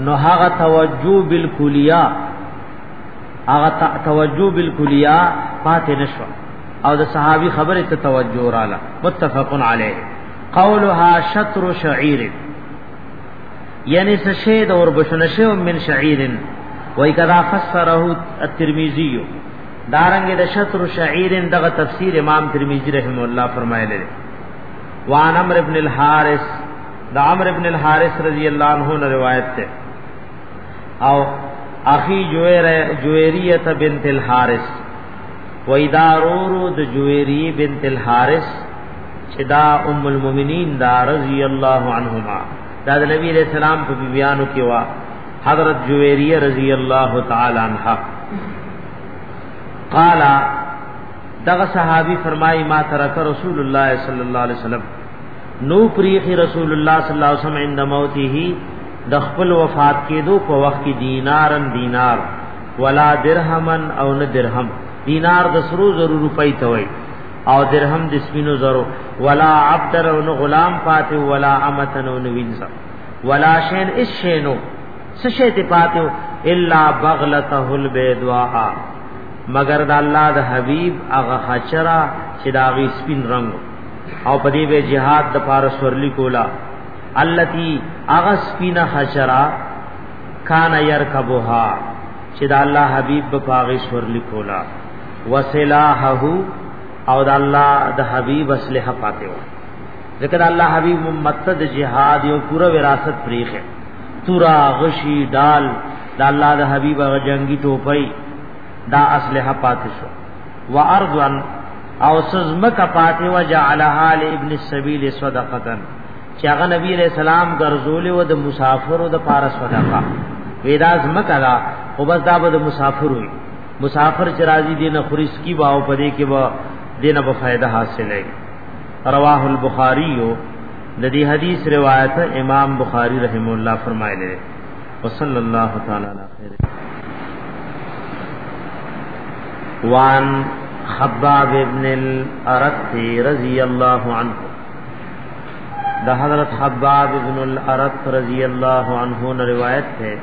S2: نو هغه توجه بالکلیه هغه توجه بالکلیه پاتې نشو او د صحابي خبره ته توجه رااله متفق علیه قولها شطر شعیر یعنی سشه د اور بشنشه من شعیر وای کذا فسره الترمذی دارنګ د شطر شعیر دغه تفسیر امام ترمذی رحم الله فرمایلی وان امر ابن الحارث د امر ابن الحارث رضی الله عنه روایت ده او اخی جویره جویریه بنت الحارث و ادارورو د جویری بنت الحارث چې دا ام المؤمنین دا رضی الله عنهما دا د نبی علیہ السلام په بیانو کې وا حضرت جویریه رضی الله تعالی عنها قال دغه صحابي فرمایي ما ترک رسول الله صلی الله علیه وسلم نو پریخ رسول الله صلی الله علیه وسلم عند موته د خپل وفات کېدو په وخت کې دینارن دینار ولا درهمن او نه درهم دینار د سرو زرو روپۍ ته وای او درهم د سپینو زرو ولا عبد او نه غلام پاتې ولا امتن او نه وینځه ولا شین اس شینو سشه ته پاتې الا بغلته البیدوا مگر د الله د حبیب هغه خچرا چې داغي سپین رنگ او په دې به jihad د پارس ورلی کولا التي اغس فينا حشرا کان يركبها چې د الله حبيب په پاغه سور لیکولا وسلاحه او د الله د حبيب اسلحه پاتې و ذکر الله حبيب ممتد جهاد یو پورا وراثت پریخه تورا غشی دال د الله د حبيب غ جنگي ټوپي دا اسلحه پاتې شو وارضا او سزمک پاتې و جعلها لابن السبيل صدقه چې هغه نبی علیہ السلام ګرځولې و د مسافرو د پاره صدقه ویراز مکلا خو بس دا به د مسافر وي مسافر چې راځي دینه خریس کی باو پدې کې به دینه به فائدہ حاصلې رواه البخاری د دې حدیث روایت امام بخاری رحم الله فرمایلی وصلی الله تعالی علی خیر وان خباب ابن الارت رضی الله عنه دا حضرت خباب ابن الارت رضی اللہ عنہ نے روایت ہے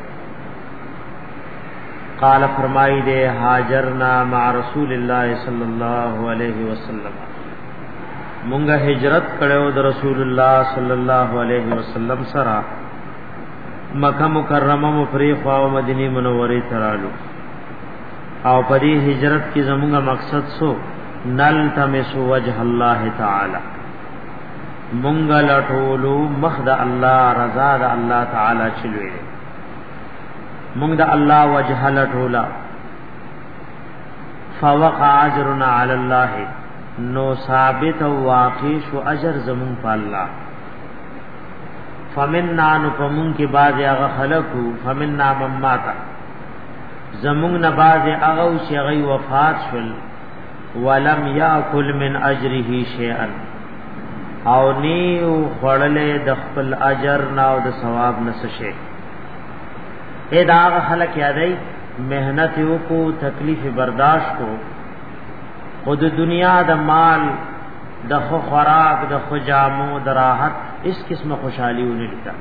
S2: قال فرمائی دے حاجرنا مع رسول اللہ صلی اللہ علیہ وسلم مونږه هجرت کړو د رسول الله صلی الله علیه وسلم سره مکه مکرمه مفریخ او مدینه منوره ترالو او په دې هجرت کې زموږه مقصد سو نل تمس وجه الله تعالی مونږ لټولو مخ د الله رضا د الله تعالی چلوي مونږ د الله وجه لټولا فوقع اجرنا علی الله نو ثابت او واقع شو اجر زمون په الله فمننا نو پمون کې بعد هغه خلقو فمننا مماتا زمونږ نه باز هغه چې هغه وفات شول ولم یاکل من اجره شیئا او نیو خړلې د خپل اجر نه او د ثواب نه څه شي اې دا خلک یادای مهنت یو کو تکلیف برداشت کو خود دنیا د مال د خو خوراک د خو جامو د راحت اس قسم خوشحالی ونه لکه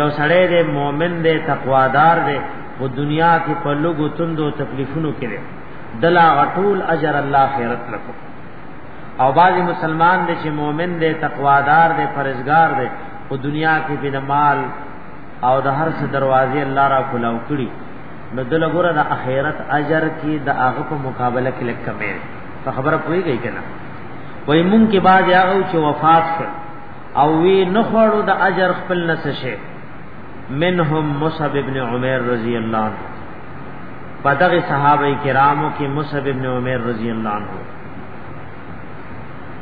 S2: یو سړی دی مؤمن دی تقوادار دی په دنیا کې په لګو تندو تکلیفونو کې دی دلا غټول اجر الله خیرت لکو او بعضی مسلمان دی چې مؤمن دی تقوادار دی پرهیزګار دی په دنیا کې په مال او د هر څه دروازې الله را کولاو کړی نو دل غره د اخرت اجر کې د هغه په مقابله کې لکه مې خبره پوي گئی کنه وای مونږ کې بعد یاو چې وفات شو او وی نخوړو د اجر خپل نسشه منهم مصعب ابن عمر رضی الله عنه پدغه صحابه کرامو کې مصعب ابن عمر رضی الله عنه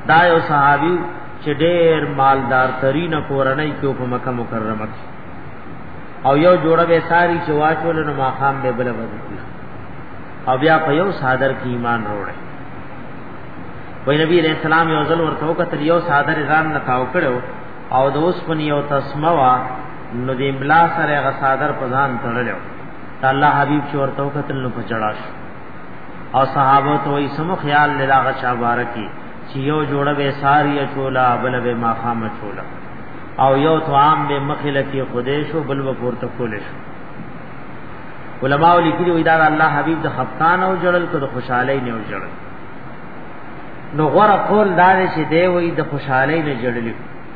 S2: دا یو صحابي چې ډېر مالدار ترینه کورنۍ کې په مکه مکرمه کې او یو جوړه به ساری چې واچول نو ماقام به بل بدل او بیا په یو صادر کې ایمان وروړي وای نبی علیہ السلام یو ځل ورته وکتل یو ساده رضان نه تاو کړو او د اوس په یو تسمه وا نو د املا سره غ صادر په ځان تړلو الله حبیب چې ورته وکتل نو په جړا شو او صحابه ته یې سم خیال لدا غ چا بارکی چې یو جوړه به ساری چولا بل به ما خام چولا او یو تو عام به مخله کې خدای شو بل و پورته کول شو علماء لیکلي وي دا الله حبیب د خفقان او جړل کو د خوشحالي نه او جړل نو غره قول دا چې دی وای د خوشحالي نه جړل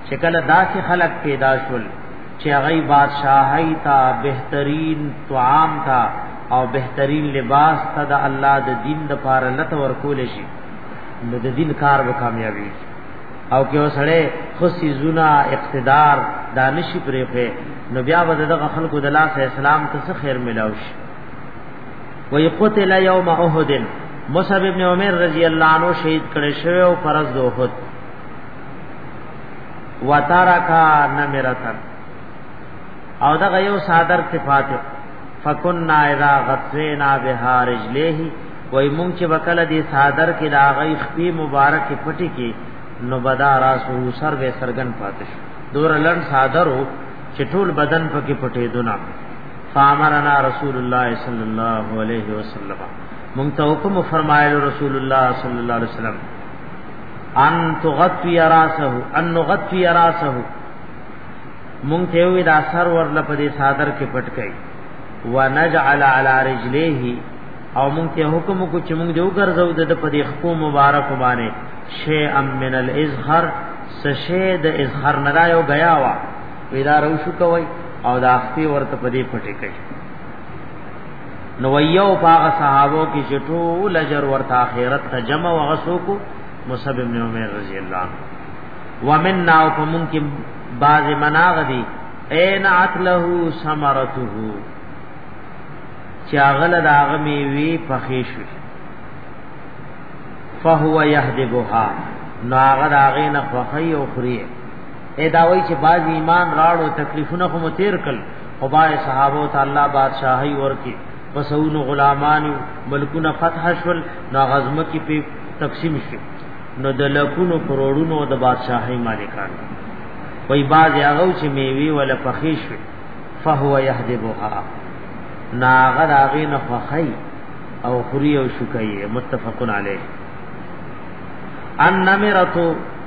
S2: چې کله داسې خلق پیدا شول چې هغه بادشاہي تا بهترین طعام تا او بهترین لباس تا د الله د دین د پاره لته ورکول شي نو د دین کار به کامیابی او کې وسړې خصي زونه اقتدار دانش پرې په نو بیا به دغه خلکو د لاس اسلام ته څه خیر ملاوي وی قتل یوم احد مصعب ابن عمر رضی الله عنه شهید کړي شوی او فرض دو احد وترکا نمرتن او دا غيو صادر صفات فكنا اذا غطينا بها رجليه وای مونږ چې وکړه دې صادر کې دا غي خپې مبارک پټي کې نو بدا راسو سر به سرګن پاتش دور لړ صادرو چې ټول بدن پکې پټې دونه فامرنا رسول الله صلی الله علیه وسلم مونږ ته حکم فرمایل رسول الله صلی الله علیه وسلم ان تغطی راسه ان نغطی راسه مونږ ته وی دا سر ورل په دې صادر کې پټ کړي ونجعل علی رجلیه او مونږ ته حکم کو چې مونږ دیو ګرځو د په دې خپو مبارک باندې شی ام من الازهر سشه د ازهر نه یو غیا وا پیدا رو شو کوي او دا اختی ورته پدې پټې کوي نو یو پاغه صحابو کې چې ټول اجر ورته اخرت ته جمع وغسو کو مصعب ابن عمر رضی الله ومن ناو کوم کې باز مناغ دي اين عتله ثمرته چې اغل دا غمي وی پخې شو فهو يهدبها نو هغه دا غینه خوخی او خریه اے داوی چې باز ایمان راړو تکلیفونه خو متیر کل او بای صحابه تعالی بادشاہي ورکی پسون غلامان ملکونه فتح شول نا غزمه کې په تقسیم شو نو د لکونو کروڑونو د بادشاہي مالکان وای باز هغه چې میوي ولا پخې شو فهو يهدبها ناغه داغه نه فخی او خوري او شکایه متفقن علیه ان نمرتو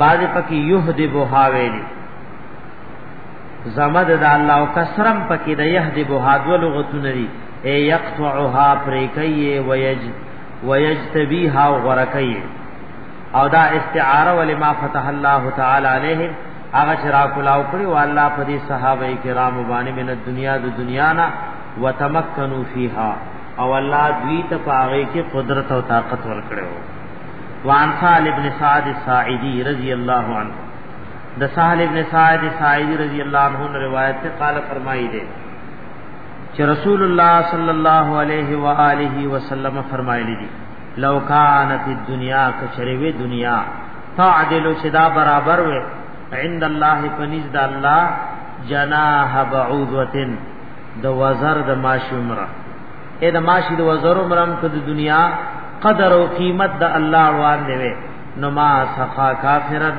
S2: بعض پکې یهدبها ویلي زمد د الله او کسرم پکې د یهدبها دو لغتونه دي اے یقطعها پریکیه ویج ویجتبیها غرکیه او دا استعاره ولما فتح الله تعالی علیه هغه چې را کولاو کړی او الله په دې صحابه کرامو باندې من دنیا د دنیا نه وتمکنو فیها او الله دوی ته پاغه کې قدرت او طاقت ورکړو وعن سهل ابن سعد الساعدی رضی اللہ عنہ د سهل ابن سعد الساعدی رضی اللہ عنہ نے روایت سے قال فرمائی دے چې رسول الله صلی الله علیه و آله وسلم فرمایلی دي لو کانت الدنیا کچریوی دنیا تعدل شدا برابر وے عند الله پنیز د الله جناح بعوذتن د وزر د ماشومره اې د ماشي د وزرو مرم که د دنیا قدر او قیمت د الله روان دی وې نو ما سخا کافرن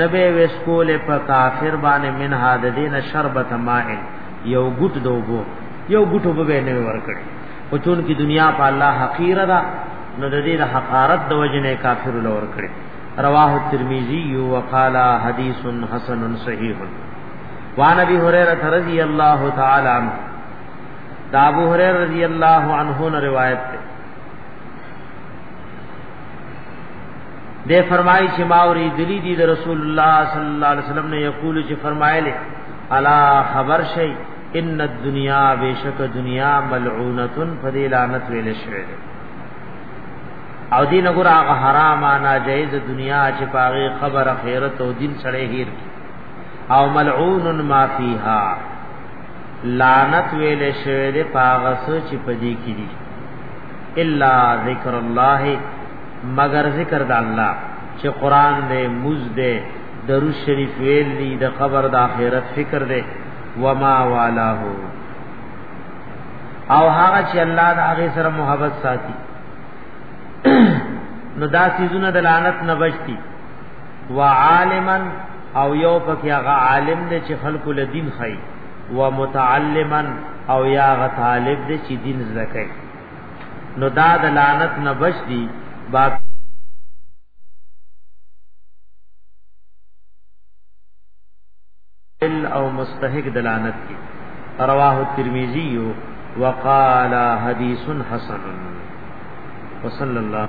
S2: نبه وسکول په کافر باندې من هاد دین شربت ماء یو ګټ دوبو یو ګټو به نه ورکړ او چون کی دنیا په الله حقیر ده نو د دې د حقارت د وجنه کافر لور کړ رواه الترمذی وقال حدیث حسن صحیح وعن ابي هريره رضي الله تعالى عنه دا ابو هريره رضی الله عنه نه روایت ده ده فرمایي چې ما اوري دلی دي د رسول الله صلی الله علیه وسلم نه یقول چې فرمایله الا خبر شي ان الدنيا بشک دنیا ملعونه فدی لعنت ویل شوی او دین ګور هغه حرام انا جایز دنیا چې پاغه خبر خیرت او دین سره هیر او ملعون ما فیها لعنت ویل شوی دی پاغه سو چې پدې کې دي الا ذکر الله مگر ذکر د الله چې قران دې موز دې درو شریف ویل دي د قبر د آخرت فکر دې وما والاه او هغه چې الله د هغه سره محبت ساتي نو دا سيزونه د لعنت نه بچتي وعالمن او یو پکې هغه عالم دی چې خلکو له دین خای و متعلما او یا هغه طالب دی چې دین زده کوي نو دا د لعنت نه بچ دی با او مستحق د لعنت دی رواه الترمذی وقال حدیث حسن وصلی الله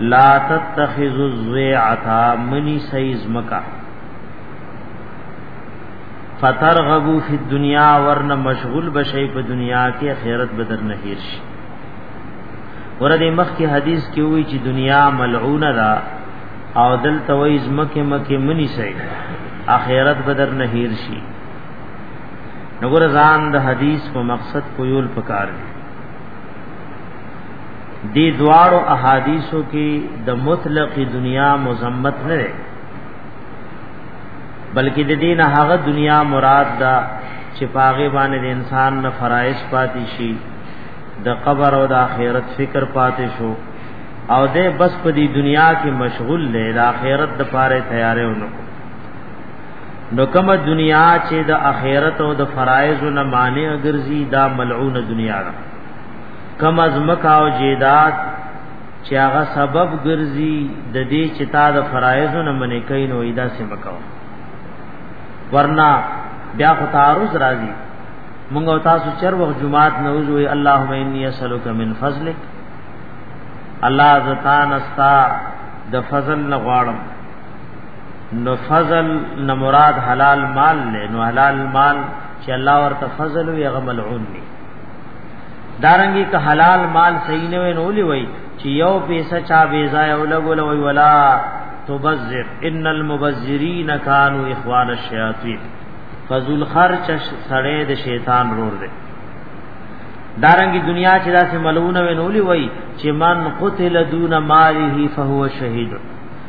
S2: لا تتخذ الزیعتا منی سیز مکا فترغبو فی الدنیا ورنه مشغول بشی په دنیا کې خیرت بدر نه هیر شي ورته مخ کې حدیث کې وی چې دنیا ملعونه ده او دل تویز مکه مکه منی سي اخرت بدر نه هیر شي نګور ځان د حدیث په مقصد کویول پکار دي دی دوارو احادیثو کی د مطلق دنیا مزمت نه ده بلکې د دین هغه دنیا مراد ده چې پاغه باندې د انسان نه فرایض پاتې شي د قبر او د آخرت فکر پاتې شو او ده بس په دې دنیا کې مشغول دی د آخرت د پاره تیارې ونکړي نو کوم دنیا چې د اخرت او د فرایض نه مانع ګرځي دا ملعون دنیا ده کوم از مکا او جیدات چې هغه سبب ګرځي د دې چې تا د فرایض نه منې کین او ایدا سم کاو ورنا بیا خو تعارض راځي مونږ او تاسو چر وخت جمعات نه وځوي اللهم انی اسالک من فضلک الله زتان استا د فضل نه غواړم نو فضل نه مراد حلال مال نه نو حلال مال چې الله ورته فضل وي هغه ملعون دي دارنګي که حلال مال صحیح نه وي نو لوي وي چې یو پیسې چا بے ځای او لګول وي ولا تبذر ان المبذرین کانوا اخوان الشیاطین فضل خرچ سړې د شیطان رور دی دارنګي دنیا چې داسې ملعون وي نو لوي وي چې من قتل دون ماله فهو شهید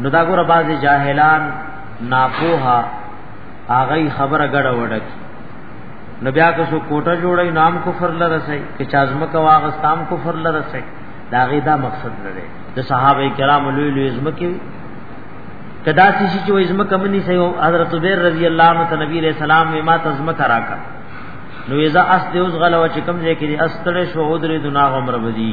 S2: نو دا ګوره بعضی جاهلان ناپوها هغه خبره ګډه وډه کی نو بیا که سو کوټه جوړی نام کفر لرسي که چازمه کا واغستام کفر لرسي دا غي دا مقصد لري د صحابه کرام لوی لوی زمکه کدا چې چې وې زمکه مني سي حضرت زبیر رضی الله عنه ته نبی رسول الله ما تزمکه راکا نو اذا اس دیوز غلو چې کم ځای کې استړې شو او درې دنا عمر بدی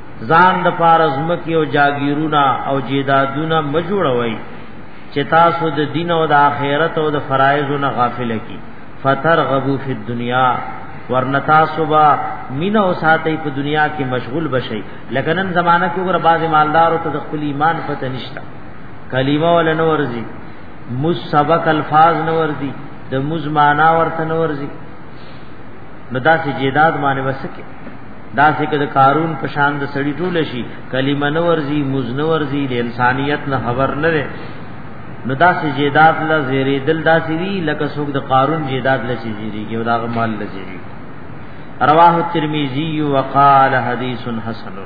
S2: ځان د پارز مکی او جاگیرونه او جیدادونه مجوړوي چې تاسو د دین او د آخرت او د فرایضو نه غافل کی فتر غبو فی الدنیا ورنتا صبا مینا او ساتي په دنیا کې مشغول بشي لکه نن زمانہ کې وګړه باز مالدار او ته خپل ایمان پته نشتا کلمه ول نه ورزي مز سبق الفاظ نه ورزي د مز معنا ورته نه ورزي نو دا چې جیداد باندې وسکه دا څنګه د قارون په شان د سړی ټول شي کلمه نو ورزي موز نو ورزي د انسانيت نه خبر نه وي نو دا سي جیدات لا زیری دل دا سی وی لکه څوک د قارون جیدات لا سی زیری کې دا مال لا زیری رواه الترمذی وقال حدیث حسن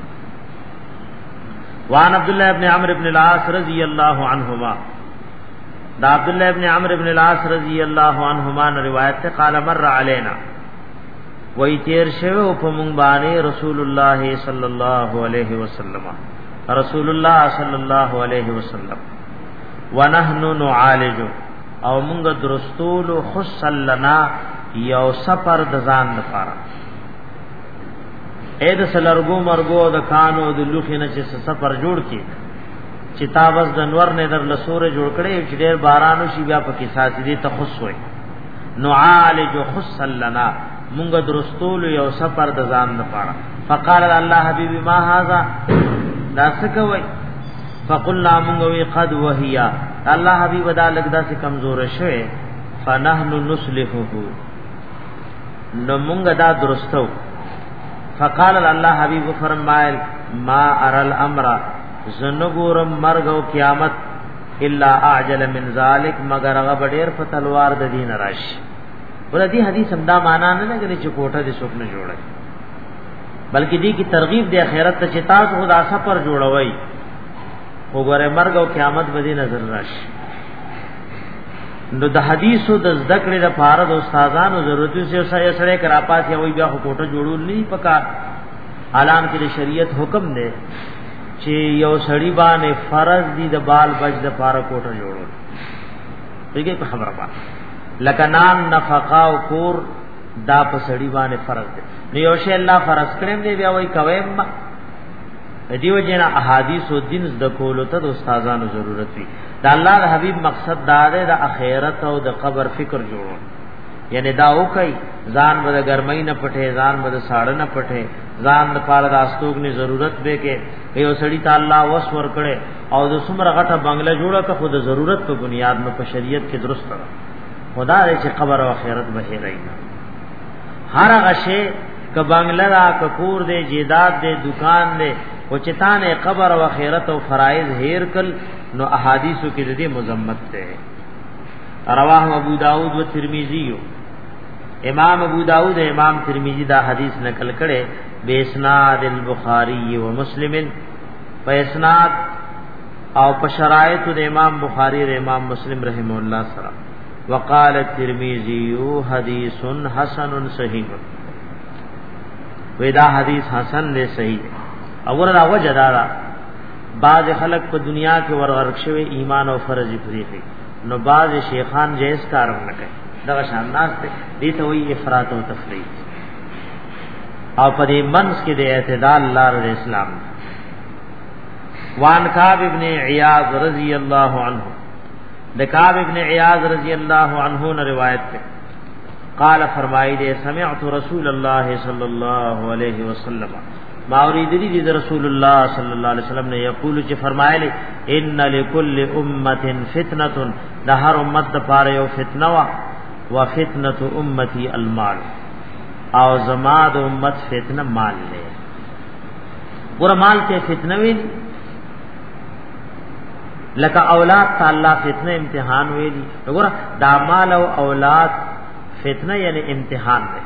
S2: وان عبد الله ابن عمرو ابن العاص رضی الله عنهما دا عبد الله ابن عمرو ابن العاص رضی الله عنهما روایت قال مر علينا وای تیر شوه او په مونږ باندې رسول الله صلی الله علیه وسلم رسول الله صلی الله علیه وسلم ونحن نعالج او مونږ درستول خصل لنا یو سفر د ځان لپاره اې د سلرګو مرګو د کانو د لوخي نه چې سفر جوړ کی چې تابس د نور نه در لسور جوړ کړي چې ډېر بارانو شي بیا په کې ساتي دي تخصص وي نعالج خصا لنا مونږ درستول یو سفر د ځان نه پاره فقال الله حبيب ما هذا دا سکوي فقلنا مونږ وی قد وهيا الله حبيب دا لګدا سي کمزور شوه فنحن نصلحه نو مونږ دا درستو فقال الله حبيب فرمایل ما ارى الامر زنګورم مرګ او قیامت الا اعجل من ذلک مگر هغه ډیر په تلوار د دین راشي ول دې حدیث هم دا معنا نه لګنه چې کوټه دې څوک نه جوړه بلکې دې کی ترغیب د آخرت ته چې تاسو خدا سفر جوړوي وګوره مرګ او قیامت به دې نظر راشي نو د حدیثو د زده کړې د فار د استادانو ضرورت سي سره سره کرا پات یا وي بیا کوټه جوړول نه پکار عالم کې د شریعت حکم دی چې یو سړی باندې فرض دي د بال بچ د پاره کوټه جوړو دغه په خبره باندې لکه نان نفقا او کور دا په سړی باندې فرض دي نو یو شی الله فرض کړم دی بیا وای کوي ما دیو جنا احادیث او دین د کولو ته د استادانو ضرورت وي دا الله د حبیب مقصد دا دی د اخرت او د قبر فکر جوړو یعنی دا وکي ځان به د ګرمۍ نه پټه ځان به د ساړه نه پټه ځان د پاره د استوګنې ضرورت به کې یو سړی ته الله وس ور کړي او د څومره غټه بنگله جوړه که خود ضرورت په بنیاد نو په شریعت کې درست ده خدا دې چې قبر او آخرت به هېرای نه هر غشه ک بنگله را ک کور دې جیداد دې دکان دې او چتان قبر او آخرت او فرایض هېر کل نو احادیثو کې دې مذمت ده رواه ابو داود و ترمذی امام ابو داود امام ترمذی دا حدیث نقل کړي به اسناد البخاری و مسلم په اسناد او په شرایط د امام بخاری او امام مسلم رحم الله سره وقال الترمذی حدیث حسن صحیح ودا حدیث حسن دی صحیح اور دا وجه دا بعض خلق په دنیا کې ورغرق شوی ایمان او فرض پریږي نو باز شیخان جیس کارم نه کوي دا شان ناس ته دي ته وی افراط او تفریط او په دې منځ کې د اعتدال لار د اسلام وان کعب ابن عیاض رضی الله عنه د کعب ابن عیاض رضی الله عنه نه روایت ده قال فرمایي دې سمعت رسول الله صلی الله علیه وسلم ما اوریدلی دی رسول الله صلی الله علیه وسلم نے یقول چې فرمایلی ان لكل امه فتنه د هر امت د پاره یو فتنه وا وفتنه امتی المال او زما د امت فتنه مال له ور مال کې فتنه وی لکه اولاد ته الله فتنه امتحان ویلی وګوره دا مال او اولاد فتنه یعنی امتحان دی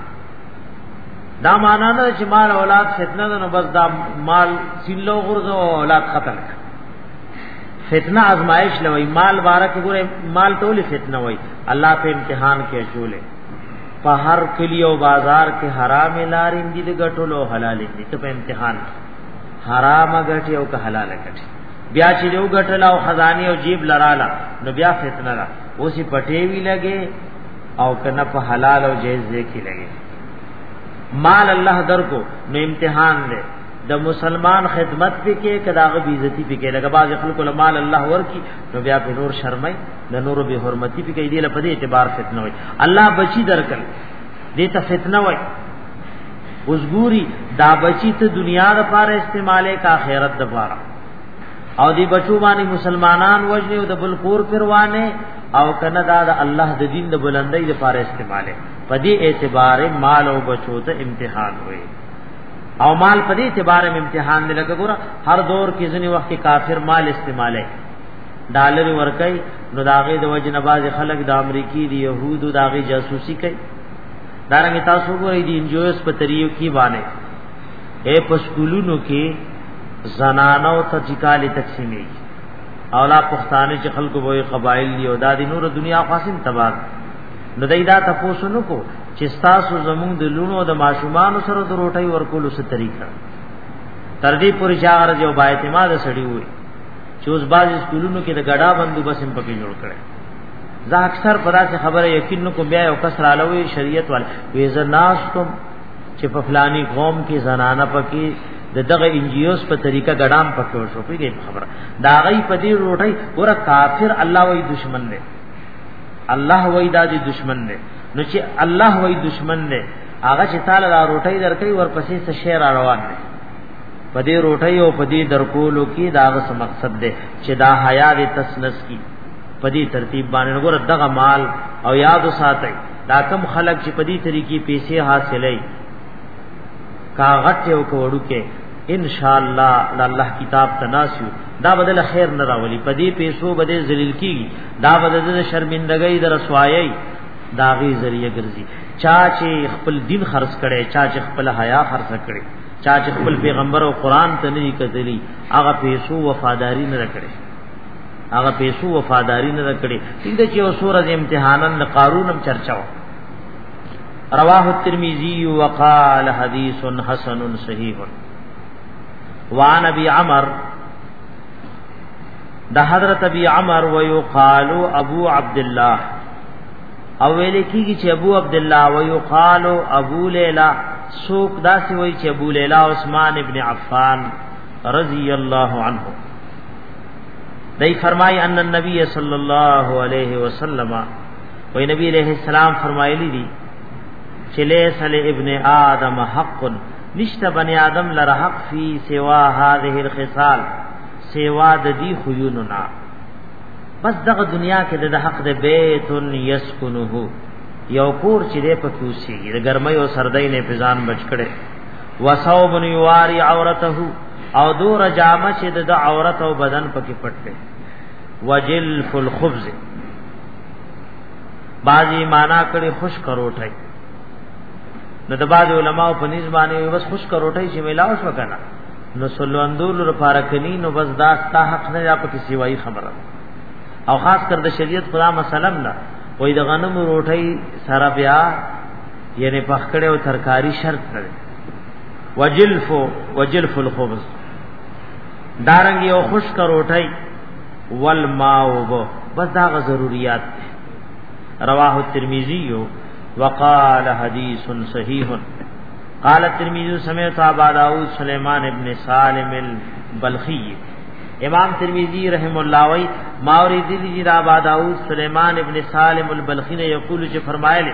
S2: دا معنا نه چې مال اولاد فتنه ده نو بس دا مال سیلو غرزو اولاد قتل فتنه آزمائش لوي مال بارک ګوره مال ټول فتنه وای الله په امتحان کې اچولې په هر کلی او بازار کې حرام لارې دي د غټولو حلال دي ته په امتحان حرام غټي او که حلال غټي بیا چې یو غټلا او خزاني او جیب لراله نو بیا فتنه را اوسې پټې وی لګي او کنه په حلال او جائز ځای کې لګي مال الله درکو نو امتحان دی د مسلمان خدمت پې کې کداغه بی عزتی پې کې لګا باز خپل کول مال الله ورکی نو بیا په نور شرمای د نور به حرمتی پې کې دی لپاره اعتبار فتنه وي الله بچی درکل دې ته فتنه وي اوس ګوري دا بچی ته دنیا لپاره استعماله کا خیرت لپاره او دی بچو باندې مسلمانان وجنی او د بل کور پروانه او کنه دا د الله د دین د بلندۍ لپاره استعماله په دې اعتبار مال او بچو ته امتحان وي او مال په دې اعتبار امتحان دی لکه ګوره هر دور کې ځنی وخت کافر مال استعماله ډالر ورکای نو داغه د وجه نه باز خلک د امریکای دی يهودو داغه جاسوسي کوي دارنګ تاسو ګورئ دی انجویس په طریقو کې باندې اے پسکولونو کې زنانو ته ټیکاله تقسیمې او لا پښتانه چې خلکو به قبایل دی او دا د نور دنیا خاصم تباہ نو دای دا تاسو نو کو چې تاسو زمونږ د لونو د ماشومان سره د روټي ورکول څه طریقه تر دې پورې چې هغه جو با اعتماد سړی وي چې اوس باز سکولونو کې د ګډا بندوبس هم پکې جوړ کړي زه اکثر پرا سے خبره یقین کو بیا او کسر علوی شریعت وال ویزه ناس کوم چې په فلاني قوم کې زنانه پکې د دغه انجیوس په طریقه ګډام پکې شو پیږي خبره دا غي په دې روټي ګوره کافر الله وای دشمن دی الله وای دا دي دشمن دی نو چې الله وای دشمن دی هغه چې تعالی دا روټي درکې ورپسې څه شعر روان دی په دې روټي او په دې درکولو کې دا غس مقصد دی چې دا حیا دې تسنس کی په دې ترتیب باندې ګوره دغه مال او یاد ساتي دا کم خلق چې په دې طریقې پیسې حاصلې کاغت یو کوړو کې ان شاء الله د الله کتاب تناسو دا بدل خیر نه راولي په دې پیسو بده ذلیل کی دا بدل شرمندګۍ د رسوایي دا غي ذریعہ ګرځي چا چې خپل دین خرڅ کړي چا چې خپل حیا خرڅ کړي چا چې خپل پیغمبر او قران ته نه کتلی هغه پیسو وفاداری نه کړي هغه پیسو وفاداری نه کړی ټیک ده چې او سورج امتحانن د قارون هم چرچا رواه الترمذی وقال حدیث حسن صحیح وعن ابي عمر د حضرت ابي عمر ويقال ابو عبد الله او ویل کیږي چې ابو عبد الله ويقال ابو ليلى سوق داسې وای چې ابو ليلى عثمان ابن عفان رضی الله عنه دی فرمای ان النبی صلی الله علیه وسلم وی نبی علیہ السلام فرمایلی دی چې لیس لابن آدم حق نشته بنی آدم لره حق فی سوا هذه الخصال سوا د دی خیونو نا بس دغه دنیا کې د حق د بیت یسکنه یو کور چې د پکوسی د ګرمۍ او سردۍ نه پزان بچ کړي وثوب یواری عورته او دور جامه چې د عورت او بدن پکې پټ دی وجلف الخبز بعضی معنا کړي خوش کروټه نو د بعض علماء په نس باندې بس خوش کروټه چې ملاو شو کنه نو سلواندول لپاره کني نو بس دا تا حق نه یا په کسی وای خبره او خاص کر د شریعت خدا مسلم نه وای د غنم روټي سره بیا یعنی پخکړه او ترکاری شرط کړي وجلف وجلف الخبز دارنګ یو خوش کروټای والماء وبو بس دا ضرورت رواه الترمذی وقال حدیث صحیح قال الترمذی سمعت ابا داؤد سلیمان ابن سالم البلخی امام ترمذی رحم الله وی ماوری دی دی دا ابا داؤد سلیمان ابن سالم البلخی نے یقول چې فرمایلی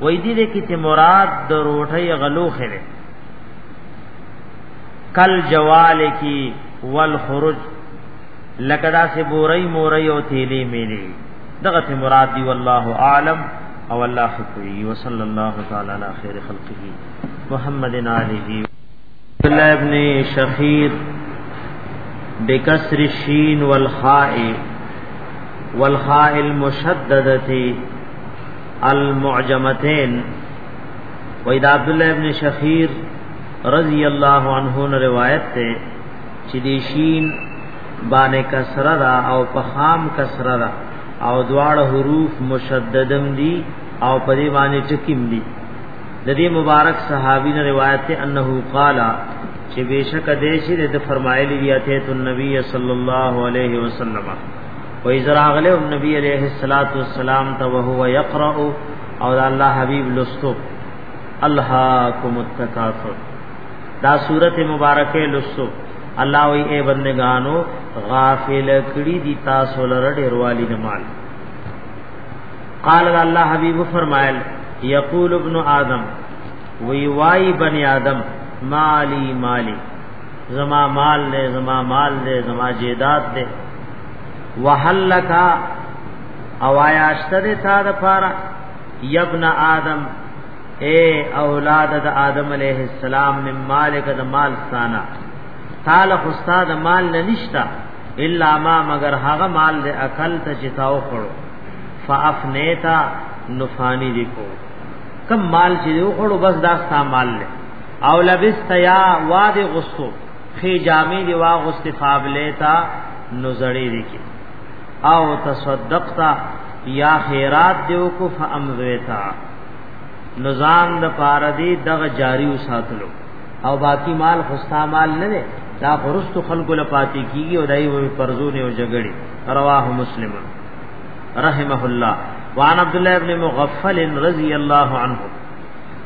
S2: وای دې دې کې چې مراد د روټي غلو خره کل جوال کی والخروج لکدا سے بورئی مورئی او تیلی میلی دغه ته مراد دی والله اعلم او الله خطری وصلی الله تعالی علی خیر خلقه محمد علیه الله ابن شخیر بکسر الشین والخاء والخاء المشدده المعجمتين وې دا عبد الله ابن شخير رضی الله عنه نه روایت ته چې دی شین باندې کسره را او په خام کسره را او دواړه حروف مشددم دي او په دې باندې ټکیم دي د دې مبارک صحابي نه روایت ته انه قالا چې بشک دې شي د فرمایلی دی اته النبي صلی الله علیه وسلم و اذ راغله النبي عليه الصلاه والسلام ته وهو يقرأ او الله حبيب لستو الهاكم التکاثر دا سورته مبارکه لستو الله وی اے بندگانو غافل کړي دي تاسو لره ډیروالی د مال قال الله حبيب فرمایل یقول ابن آدم وی وای بنی آدم مالی مالی زما مال دے زما مال دے زما جیدات دے وحلکا او آیا اشتره تا د پاره یبن آدم اے اولاد د آدم علیہ السلام من مالک د مال ثانا تعال استاد مال نه نشتا الا ما مگر هغه مال د عقل ته چتاو خړو فافنیتا نفانی دیکو کم مال چې یو خړو بس دا ستا مال له او لبست یا واد غصو خې جامې دی واغست فابلې تا نو زړې دي کې او تصدقتا یا خیرات دیو کو فامزویتا نزان د پار دی دغه جاری وساتلو او باقی مال خستا مال نه دی دا خرست خلق له پاتې کیږي او دای وې پرزونه او جګړې رواه مسلم رحمه الله وعن عبد الله ابن مغفل رضی الله عنه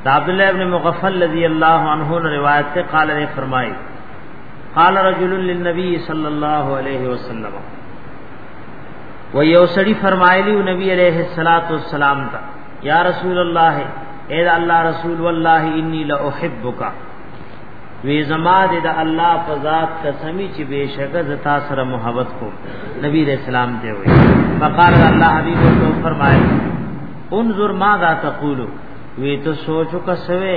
S2: دا عبد الله ابن مغفل رضی الله عنه روایت ته قال نے فرمائی قال رجل للنبي صلی الله علیه وسلم و یو سړی فرمایلی نبی علیہ الصلات والسلام ته یا رسول الله اے دا الله رسول والله انی لا احبک وی زما دې د الله په ذات قسمی چې بشک زتا سره محبت کو نبی رسول الله دی وی فقال الله حبیب تو فرمایلی انظر ماذا تقول وی ته سوچو کسوي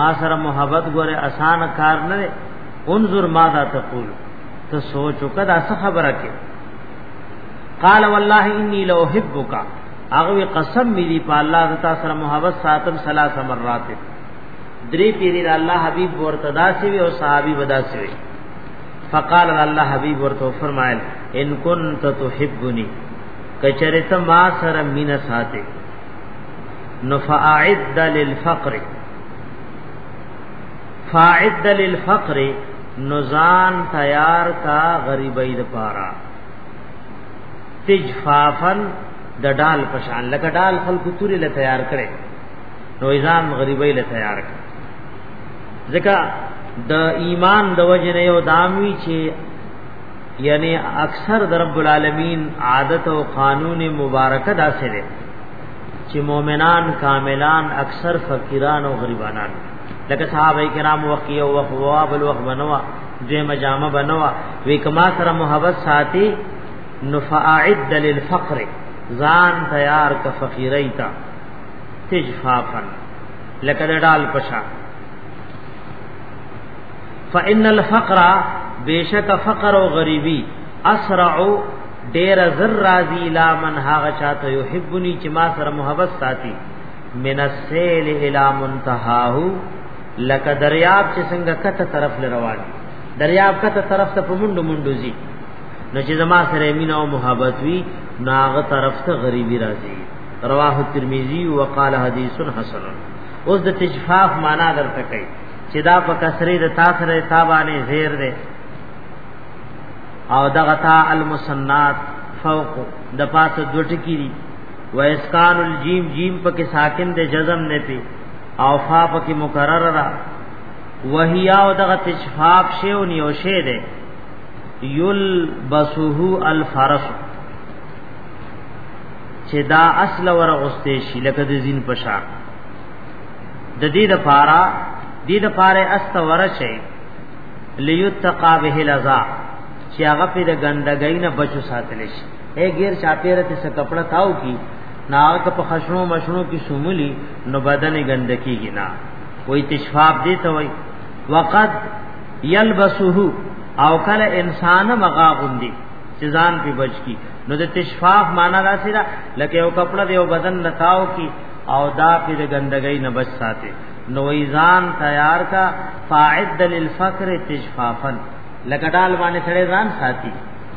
S2: ما سره محبت ګوره اسان کار نه دی انظر ماذا تقول ته سوچو کدا څه خبره کې قال والله اني لو احبك اغه قسم می دی په الله تعالی سره محبت ساتم ثلاث مرات درې پیری الله حبیب ورته داسې وی او صحابي بداسې وی فقال الله حبیب ورته فرمایل ان كنت تحبني کچره ته ما سره مینه ساته نو فاعد للفقر فاعد للفقر نزان تیار کا غریبی د پارا تجفافن د ډال پشان لکه ډال خلکو توري له تیار کړي نو ایزان غریبی له تیار کړي ځکه د ایمان د وجه نه یو داموی چې یعنی اکثر در رب العالمین عادت او قانون مبارک دا سره چې مؤمنان کاملان اکثر فقیران او غریبانان لکه صحابه کرام وقیه او وقوا بل وقت بنوا دې مجامه بنوا وې کما سره محبت ساتي نفعد للفقر ځان تیار ک فقیرای تا تجفافن لکه ډال پشا فان الفقر بیشک فقر او غریبی اسرع ډیر زر راضی لا من هغه چاته یحبنی چې ما سره محبت ساتي من السیل الی منتهاه لکه دریاب چې څنګه کته طرف لروان دریاب کته طرف ته پمندو مندو زی نو چې زما سره مینا او محبت وی ناغه طرف ته غریبی راځي رواه ترمذی وقال حدیث حسن اوس د تجفاف معنا درته کوي چې دا په کسری د تا سره تا باندې زیر دی او دغه تا المسنات فوق د پاسه دوټکی دی و اسکان الجیم جیم پکې ساکن دی جزم نه پی او فا پکې مکرر را وهیا او دغه تشفاف شی او نیوشه دی یل بسوه الفرس چې دا اصل ورغسته شي لکه د زین پشا د دې د پارا دې د پاره است ورشه ليتقى به لزا چې هغه په د ګندګۍ نه بچو ساتل شي اے غیر چاپیره ته څه کپڑا تاو کی ناګه په خشنو مشنو کې شمولي نو بدن ګندکیږي نه وای تشفاب دی ته وای وقد یلبسه او کله انسان مغا غوندي چې ځان په بچ کی نو د تشفاف معنا دا سره لکه یو کپڑا دی او بدن نتاو کی او دا پی د ګندګۍ نه بچ ساتي نو ایزان تیار کا فاعد للفقر تجفافن لکه ډال باندې سره ځان ساتي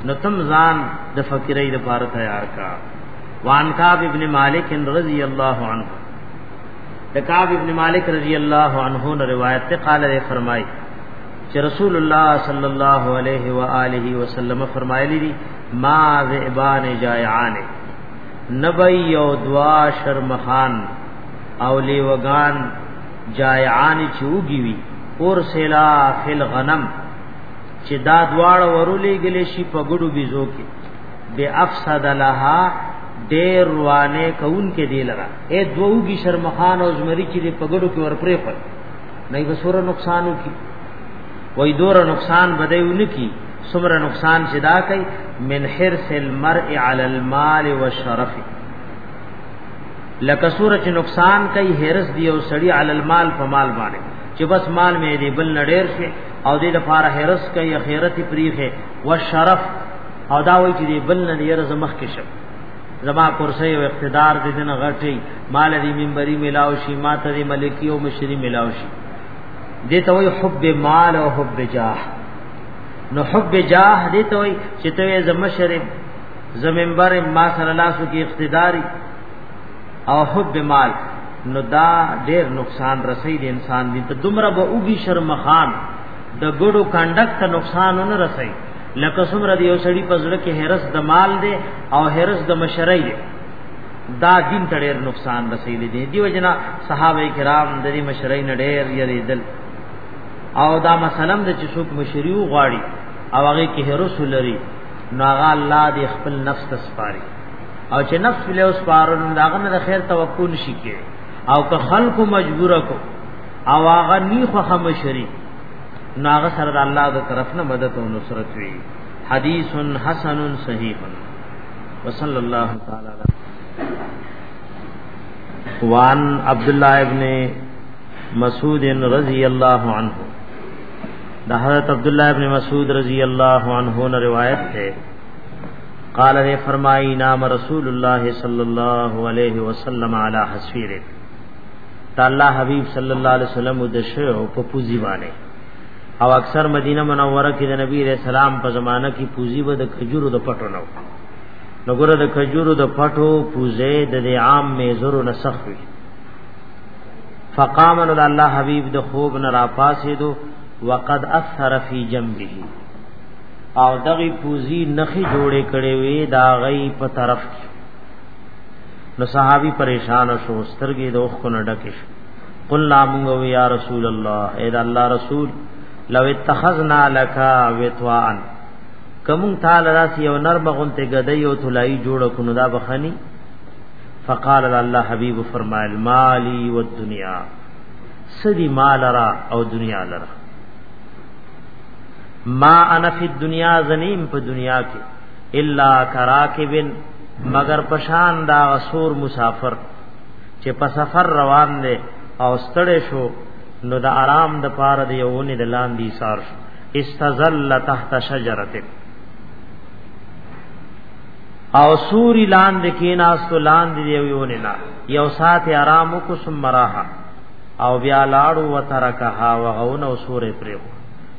S2: نو تم ځان د فقیرۍ لپاره تیار کا وان کعب ابن مالک رضی الله عنه د کعب ابن مالک رضی الله عنه نے روایت ته قال نے فرمای چې رسول الله صلی الله علیه و آله وسلم فرمایلی دي ما ذئبان جائعان نبی یو دوا شرمخان او لیوگان جایعان چوگی وی ارسلا فی الغنم چې دا دواړه ورولې غلې شي په ګډو بيزو کې بے افسد لها ډېر روانه کون کې دی لرا اے دووږي شرمخان او زمری چې په ګډو کې ورپرې پر نه به سور نقصانو کې وای دور نقصان بدایونه کې سمره نقصان چې دا کوي من حرص المرء علی المال والشرف لکه سوره چې نقصان کوي حرص دی او سړی علی المال په مال باندې چې بس مال مې دی بل نډیر شي او دې د فار حرص کوي خیرت پریخه والشرف او دا وایي چې بل نه یې زمخ کې شپ زما کرسی او اقتدار دې دن غټي مال دې منبري ملاو شي ما ته دې ملکی او مشری ملاو شي دې ته وایي حب مال او حب جاه نو حب جاه دې ته وي چې ته یې زمشرب زمنبر ما صلی الله سو کې اقتداري او حب مال نو دا ډېر نقصان رسي د انسان دي ته دومره به اوږي شرمخان د ګړو کنډکټ ته نقصان نه رسي لکه څومره دی یو سړی په زړه کې هرس د مال دی او هرس د مشرۍ دی دا دین ته ډېر نقصان رسېدلی دی دیو جنا صحابه کرام د دې مشرۍ نه ډېر یریدل او دا مثلا د چې څوک مشری غواړي او هغه کې هرس لري نو هغه الله دې خپل نفس ته سپاري او چې نفس له اوس پارون داغه نه خیر توکل شي کې او که خلق مجبور کو او هغه نی خو هم شری نو هغه سره د الله د طرف نه مدد او نصرت وي حدیث حسن صحیح وصلی الله تعالی علیه وان عبد الله ابن مسعود رضی اللہ عنہ دا حضرت عبداللہ ابن مسعود رضی اللہ عنہ نے روایت ہے قال نے فرمائی نام رسول اللہ صلی اللہ علیہ وسلم علی حسفیر تا اللہ حبیب صلی اللہ علیہ وسلم دشے او په پوزی باندې او اکثر مدینه منوره کې د نبی رسول سلام په زمانہ کې پوزی به د کجورو د پټو نو نګره د کجورو د پټو پوزې د عام میزورو نسخ وی فقام ان الله حبیب د خوب نه را پاسې دو وقد اثر فی جنبه او دغه پوزی نخي جوړې کړې وې دا غي په طرف کې نو صحابي پریشان شو سترګې دوخ کو نه ډکې شو قلنا مونږ یا رسول الله اے دا الله رسول لو اتخذنا لك وتوان کوم تعالی راس یو نرم غونته گدی او تلای جوړ کو نو دا بخنی فقال الله حبيب فرمایل مالی و دنیا سدی مال را او دنیا لرا ما انا فی الدنیا زنیم په دنیا کې الا کراکبن مگر پشان دا غسور مسافر چې په سفر روان دی او ستړی شو نو د آرام د پاره دی یوونی د لاندې سار شو استزل تحت شجرته او سوری لاندې کیناستو لاندې یو یو نه یو سات آرام کو ثم راها او بیا لاړو وترکها وغون او سورې پرې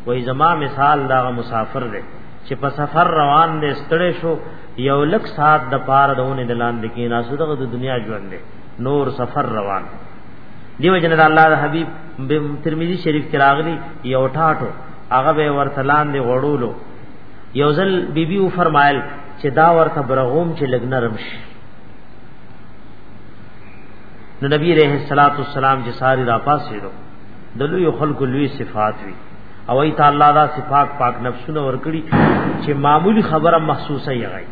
S2: وای زما مثال دا مسافر دی چې په سفر روان دی ستړې شو یو لک سات د پار دونه دلان د کې ناسو دغه د دنیا ژوند دی نور سفر روان دیو جن الله د حبیب ترمذی شریف کې راغلی یو ټاټو هغه به ورتلان دی غړولو یو ځل بیبي و فرمایل چې دا ورته برغوم چې لګ نرم شي نو نبی رحم الصلوۃ والسلام چې ساری را پاسې دو د لوی خلکو لوی صفات وی او ای تعالی دا صفات پاک نفسونه ورکړي چې معمولی خبره محسوسه یې غي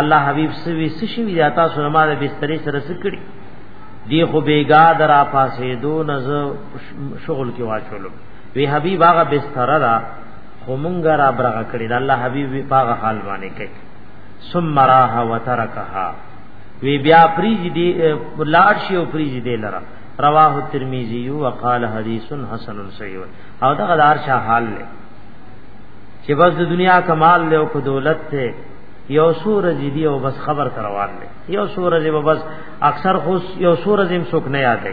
S2: الله حبیب سوي سشي وی آتا سنما د بسترې سره سکړي دی خو بیګا درا پاسې دو نز شغل کې واچولو وی حبیب هغه بستر را خو مونږ را برغه کړی د الله حبیب وی پاغه حال باندې کوي ثم راها وترکها وی بیا پریج دی لاړ شي او پریج دی لره رواه ترمذی او قال حدیث حسن صحیح او دا غلار شاه حال له چې بس د دنیا کمال له او دولت ته یو سور دی او بس خبر کروان له یو سور دی بس اکثر خو یو سور زم سوک نه یاد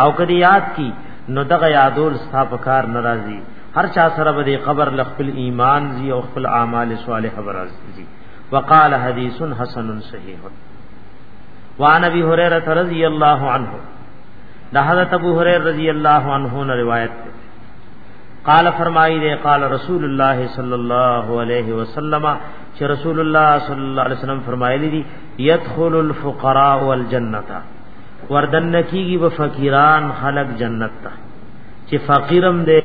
S2: او کدی یاد کی نو دغه یادول ستا په کار ناراضي هر چا سره به دی قبر لخپل ایمان زی او خپل اعمال صالح برز زی وقال حدیث حسن صحیح وعن ابي هريره رضی الله عنه دا حضرت ابو هريره رضی الله عنه نے روایت ہے قال فرمائی دے قال رسول اللہ صلی اللہ علیہ وسلم چې رسول الله صلی الله علیه وسلم فرمایلی دي يدخل الفقراء والجنه وردن کیږي و فقیران خلق جنت ته چې فقیرم دی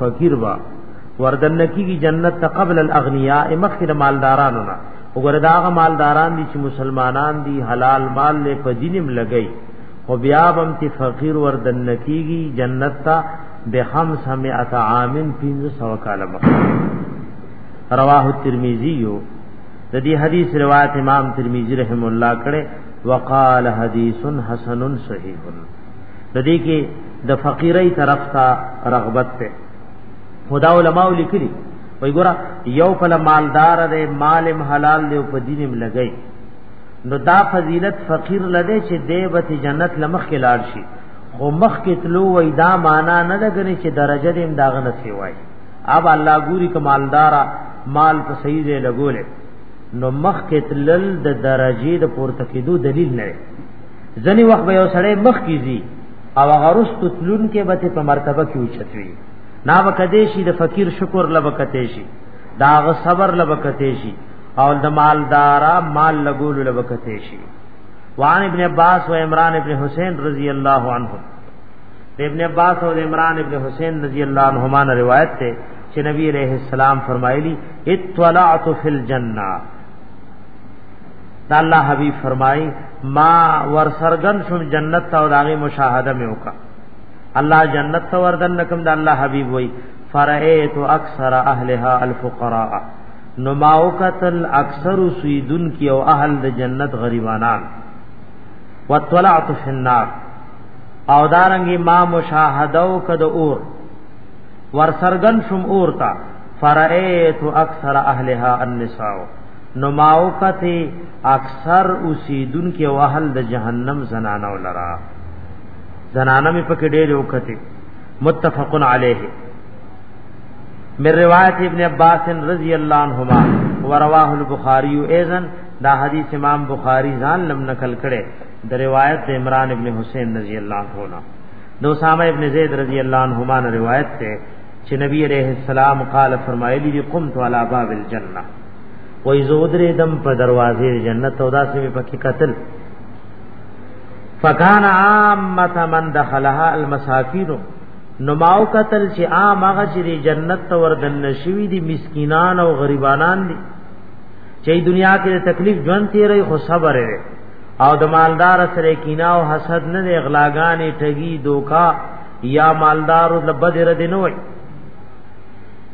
S2: فقیر با وردن کیږي جنت ته قبل الاغنیاء مخکې مالدارانو نه وګوره دا هغه مالداران دي چې مسلمانان دي حلال مال له په دینم لګي خو بیا هم چې فقیر وردن کیږي جنت ته بخمس هم اتعامن پینزو سو کالا مخیر رواه الترمیزی یو د دې حدیث روایت امام ترمذی رحم الله کړه وقال حدیث حسن صحیح د دې کې د فقیرای طرف ته رغبت ته خدا علماء لیکلي وای ګوره یو فل مالدار دی مالم حلال دی په دینم لګی نو دا فضیلت فقیر لده چې دی به جنت لمخ کې لاړ شي خو مخ کې تلو وای دا معنا نه لګنی چې درجه دې امداغ نه سی وای اب الله ګوري کمالدارا مال په صحیح ځای لګولې نو مخ کې تلل د درجه د پورته کېدو دلیل نه ځنی وخت به یو سړی مخ کیږي او غرس تلون کې به په مرتبه کې اوچتوي نا وکدې شي د فقیر شکر لبکته شي دا غ صبر لبکته شي او د مالدارا مال لګول لبکته شي وعن ابن عباس و عمران ابن حسین رضی اللہ عنہ ابن عباس اور عمران ابن حسین رضی اللہ عنہما نے روایت تے کہ نبی علیہ السلام فرمائے لی اطلعت فی الجنہ دا اللہ حبیب فرمائی ما ور سرگن شم جنت تا اور آغی مشاہدہ میں ہوکا اللہ جنت تا وردن نکم دا اللہ حبیب وئی فرعیت اکثر اہلها الفقراء نو ما وکتل اکثر سیدن کی او اهل د جنت غریبانان وطلعت فی النار او دارنګي ما مشاهده او کد اور ور سرګن شم اور تا فرایت اکثر اهلها النساء نو ما وکتی اکثر اوسیدون کې او اهل د جهنم زنانو لرا زنانه می پکې ډېر وکتی متفقن علیه من روایت ابن عباس رضی اللہ عنہما ورواه البخاری ايضا دا حدیث امام بخاری ځان لم نقل کړي د روایت د عمران ابن حسین رضی اللہ عنہ نو اسامه ابن زید رضی اللہ عنہما نے روایت ته چې نبی علیہ السلام قال فرمایلی دی قمت علی باب الجنه وای زودری دم په دروازې جنت او داسې په پکې قتل فکان عامه من دخلها المساکین نو ماو قتل چې عام هغه چې د جنت ته وردن نشوي دي مسکینان او غریبانان دي چې دنیا کې د تکلیف ژوند تیرې خو صبر لري او د مالدار سره کینا او حسد نه د اغلاګانې ټګي دوکا یا مالدار د بد رد نه وي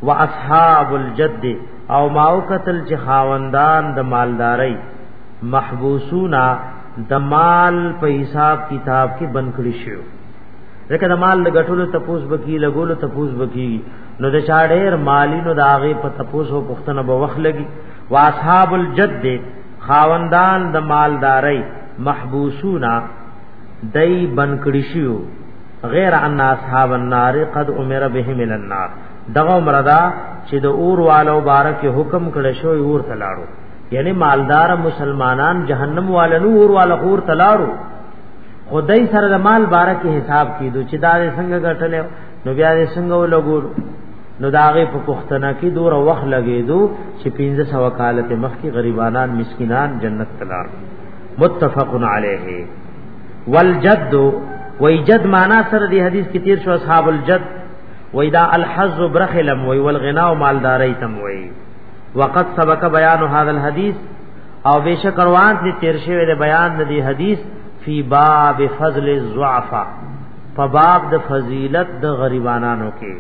S2: واصحاب الجد او ماو قتل چې خاوندان د مالداري محبوسونا د مال په حساب کتاب کې بنکړي شوی ځکه د مال لګټلو تپوس بکی لګولو تپوس بکی نو د چا ډیر مالی نو د هغه په تپوس او پښتنه به وخت لګي واصحاب الجد خاوندان د مالداري محبوسونا دای بنکړی شو غیر ان اصحاب النار قد امر بهم الى النار دغه مردا چې د اور والو بارک حکم کړی شو اور تلاړو یعنی مالدار مسلمانان جهنم والنو اور والو اور تلاړو خدای سره د مال باره کې حساب کیدو چې دا څنګه ګټل نو بیا دې څنګه ولګور نو داغه په پښتنه کې دور وخت لګیدو چې 1500 کال ته مخکې غریبانان مسکینان جنت تلار متفق علیه والجد وای جد معنا سره دی حدیث کې تیر شو اصحاب الجد وای دا الحظ برخلم وای والغنا مالداري تم وای وقد سبق بیان هذا الحديث او بشک روان دي تیر شوی د بیان د دی حدیث فی باب فضل الضعفا په باب د فضیلت د غریبانانو کې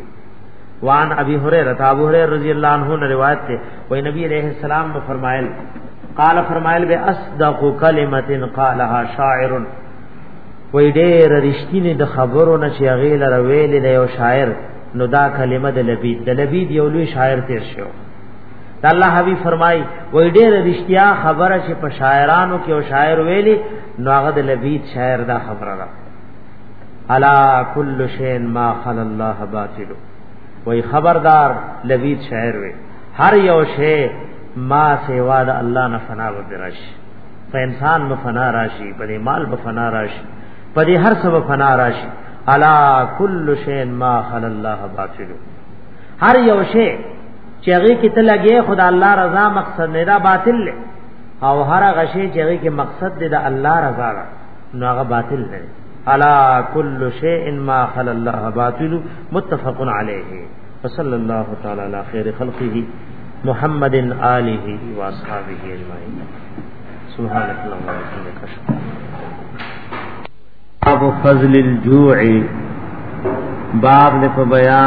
S2: وان ابي هريره ابو هريره رضی الله عنه نے روایت ته وای نبی علیہ السلام نے فرمایل قال فرمایل به اصدق کلمه قالها شاعر وای ډېر رښتینی د خبرو نه چې هغه لره ویل دی او شاعر نو دا کلمه د لبید د لبید یو لوی شاعر تیر شو دا الله حبیب فرمای وای ډېر رښتیا خبره چې په شاعرانو کې او شاعر ویلي نو هغه د لبید شاعر دا خبره ده الا کل شین ما خل الله باطل وای خبردار لبید شاعر وی هر یو شی ما سیوا د الله نه فنا و برش په انسان به فنا راشي په مال به فنا راشي په هر څه به فنا راشي الا کل شین ما خل الله باطل هر یو شی چې هغه کې ته لګې خدا الله رضا مقصد نه دا باطل له او هر غشي چې هغه کې مقصد دې د الله رضا ده نو هغه باطل نه الا كل شيء ما خل الله باطل متفق عليه وصلى الله تعالى على خير خلقه محمد آله واصحابه اجمعين سبحانك اللهم وبحمدك اشهد باب فضل الجوع باب نے بیان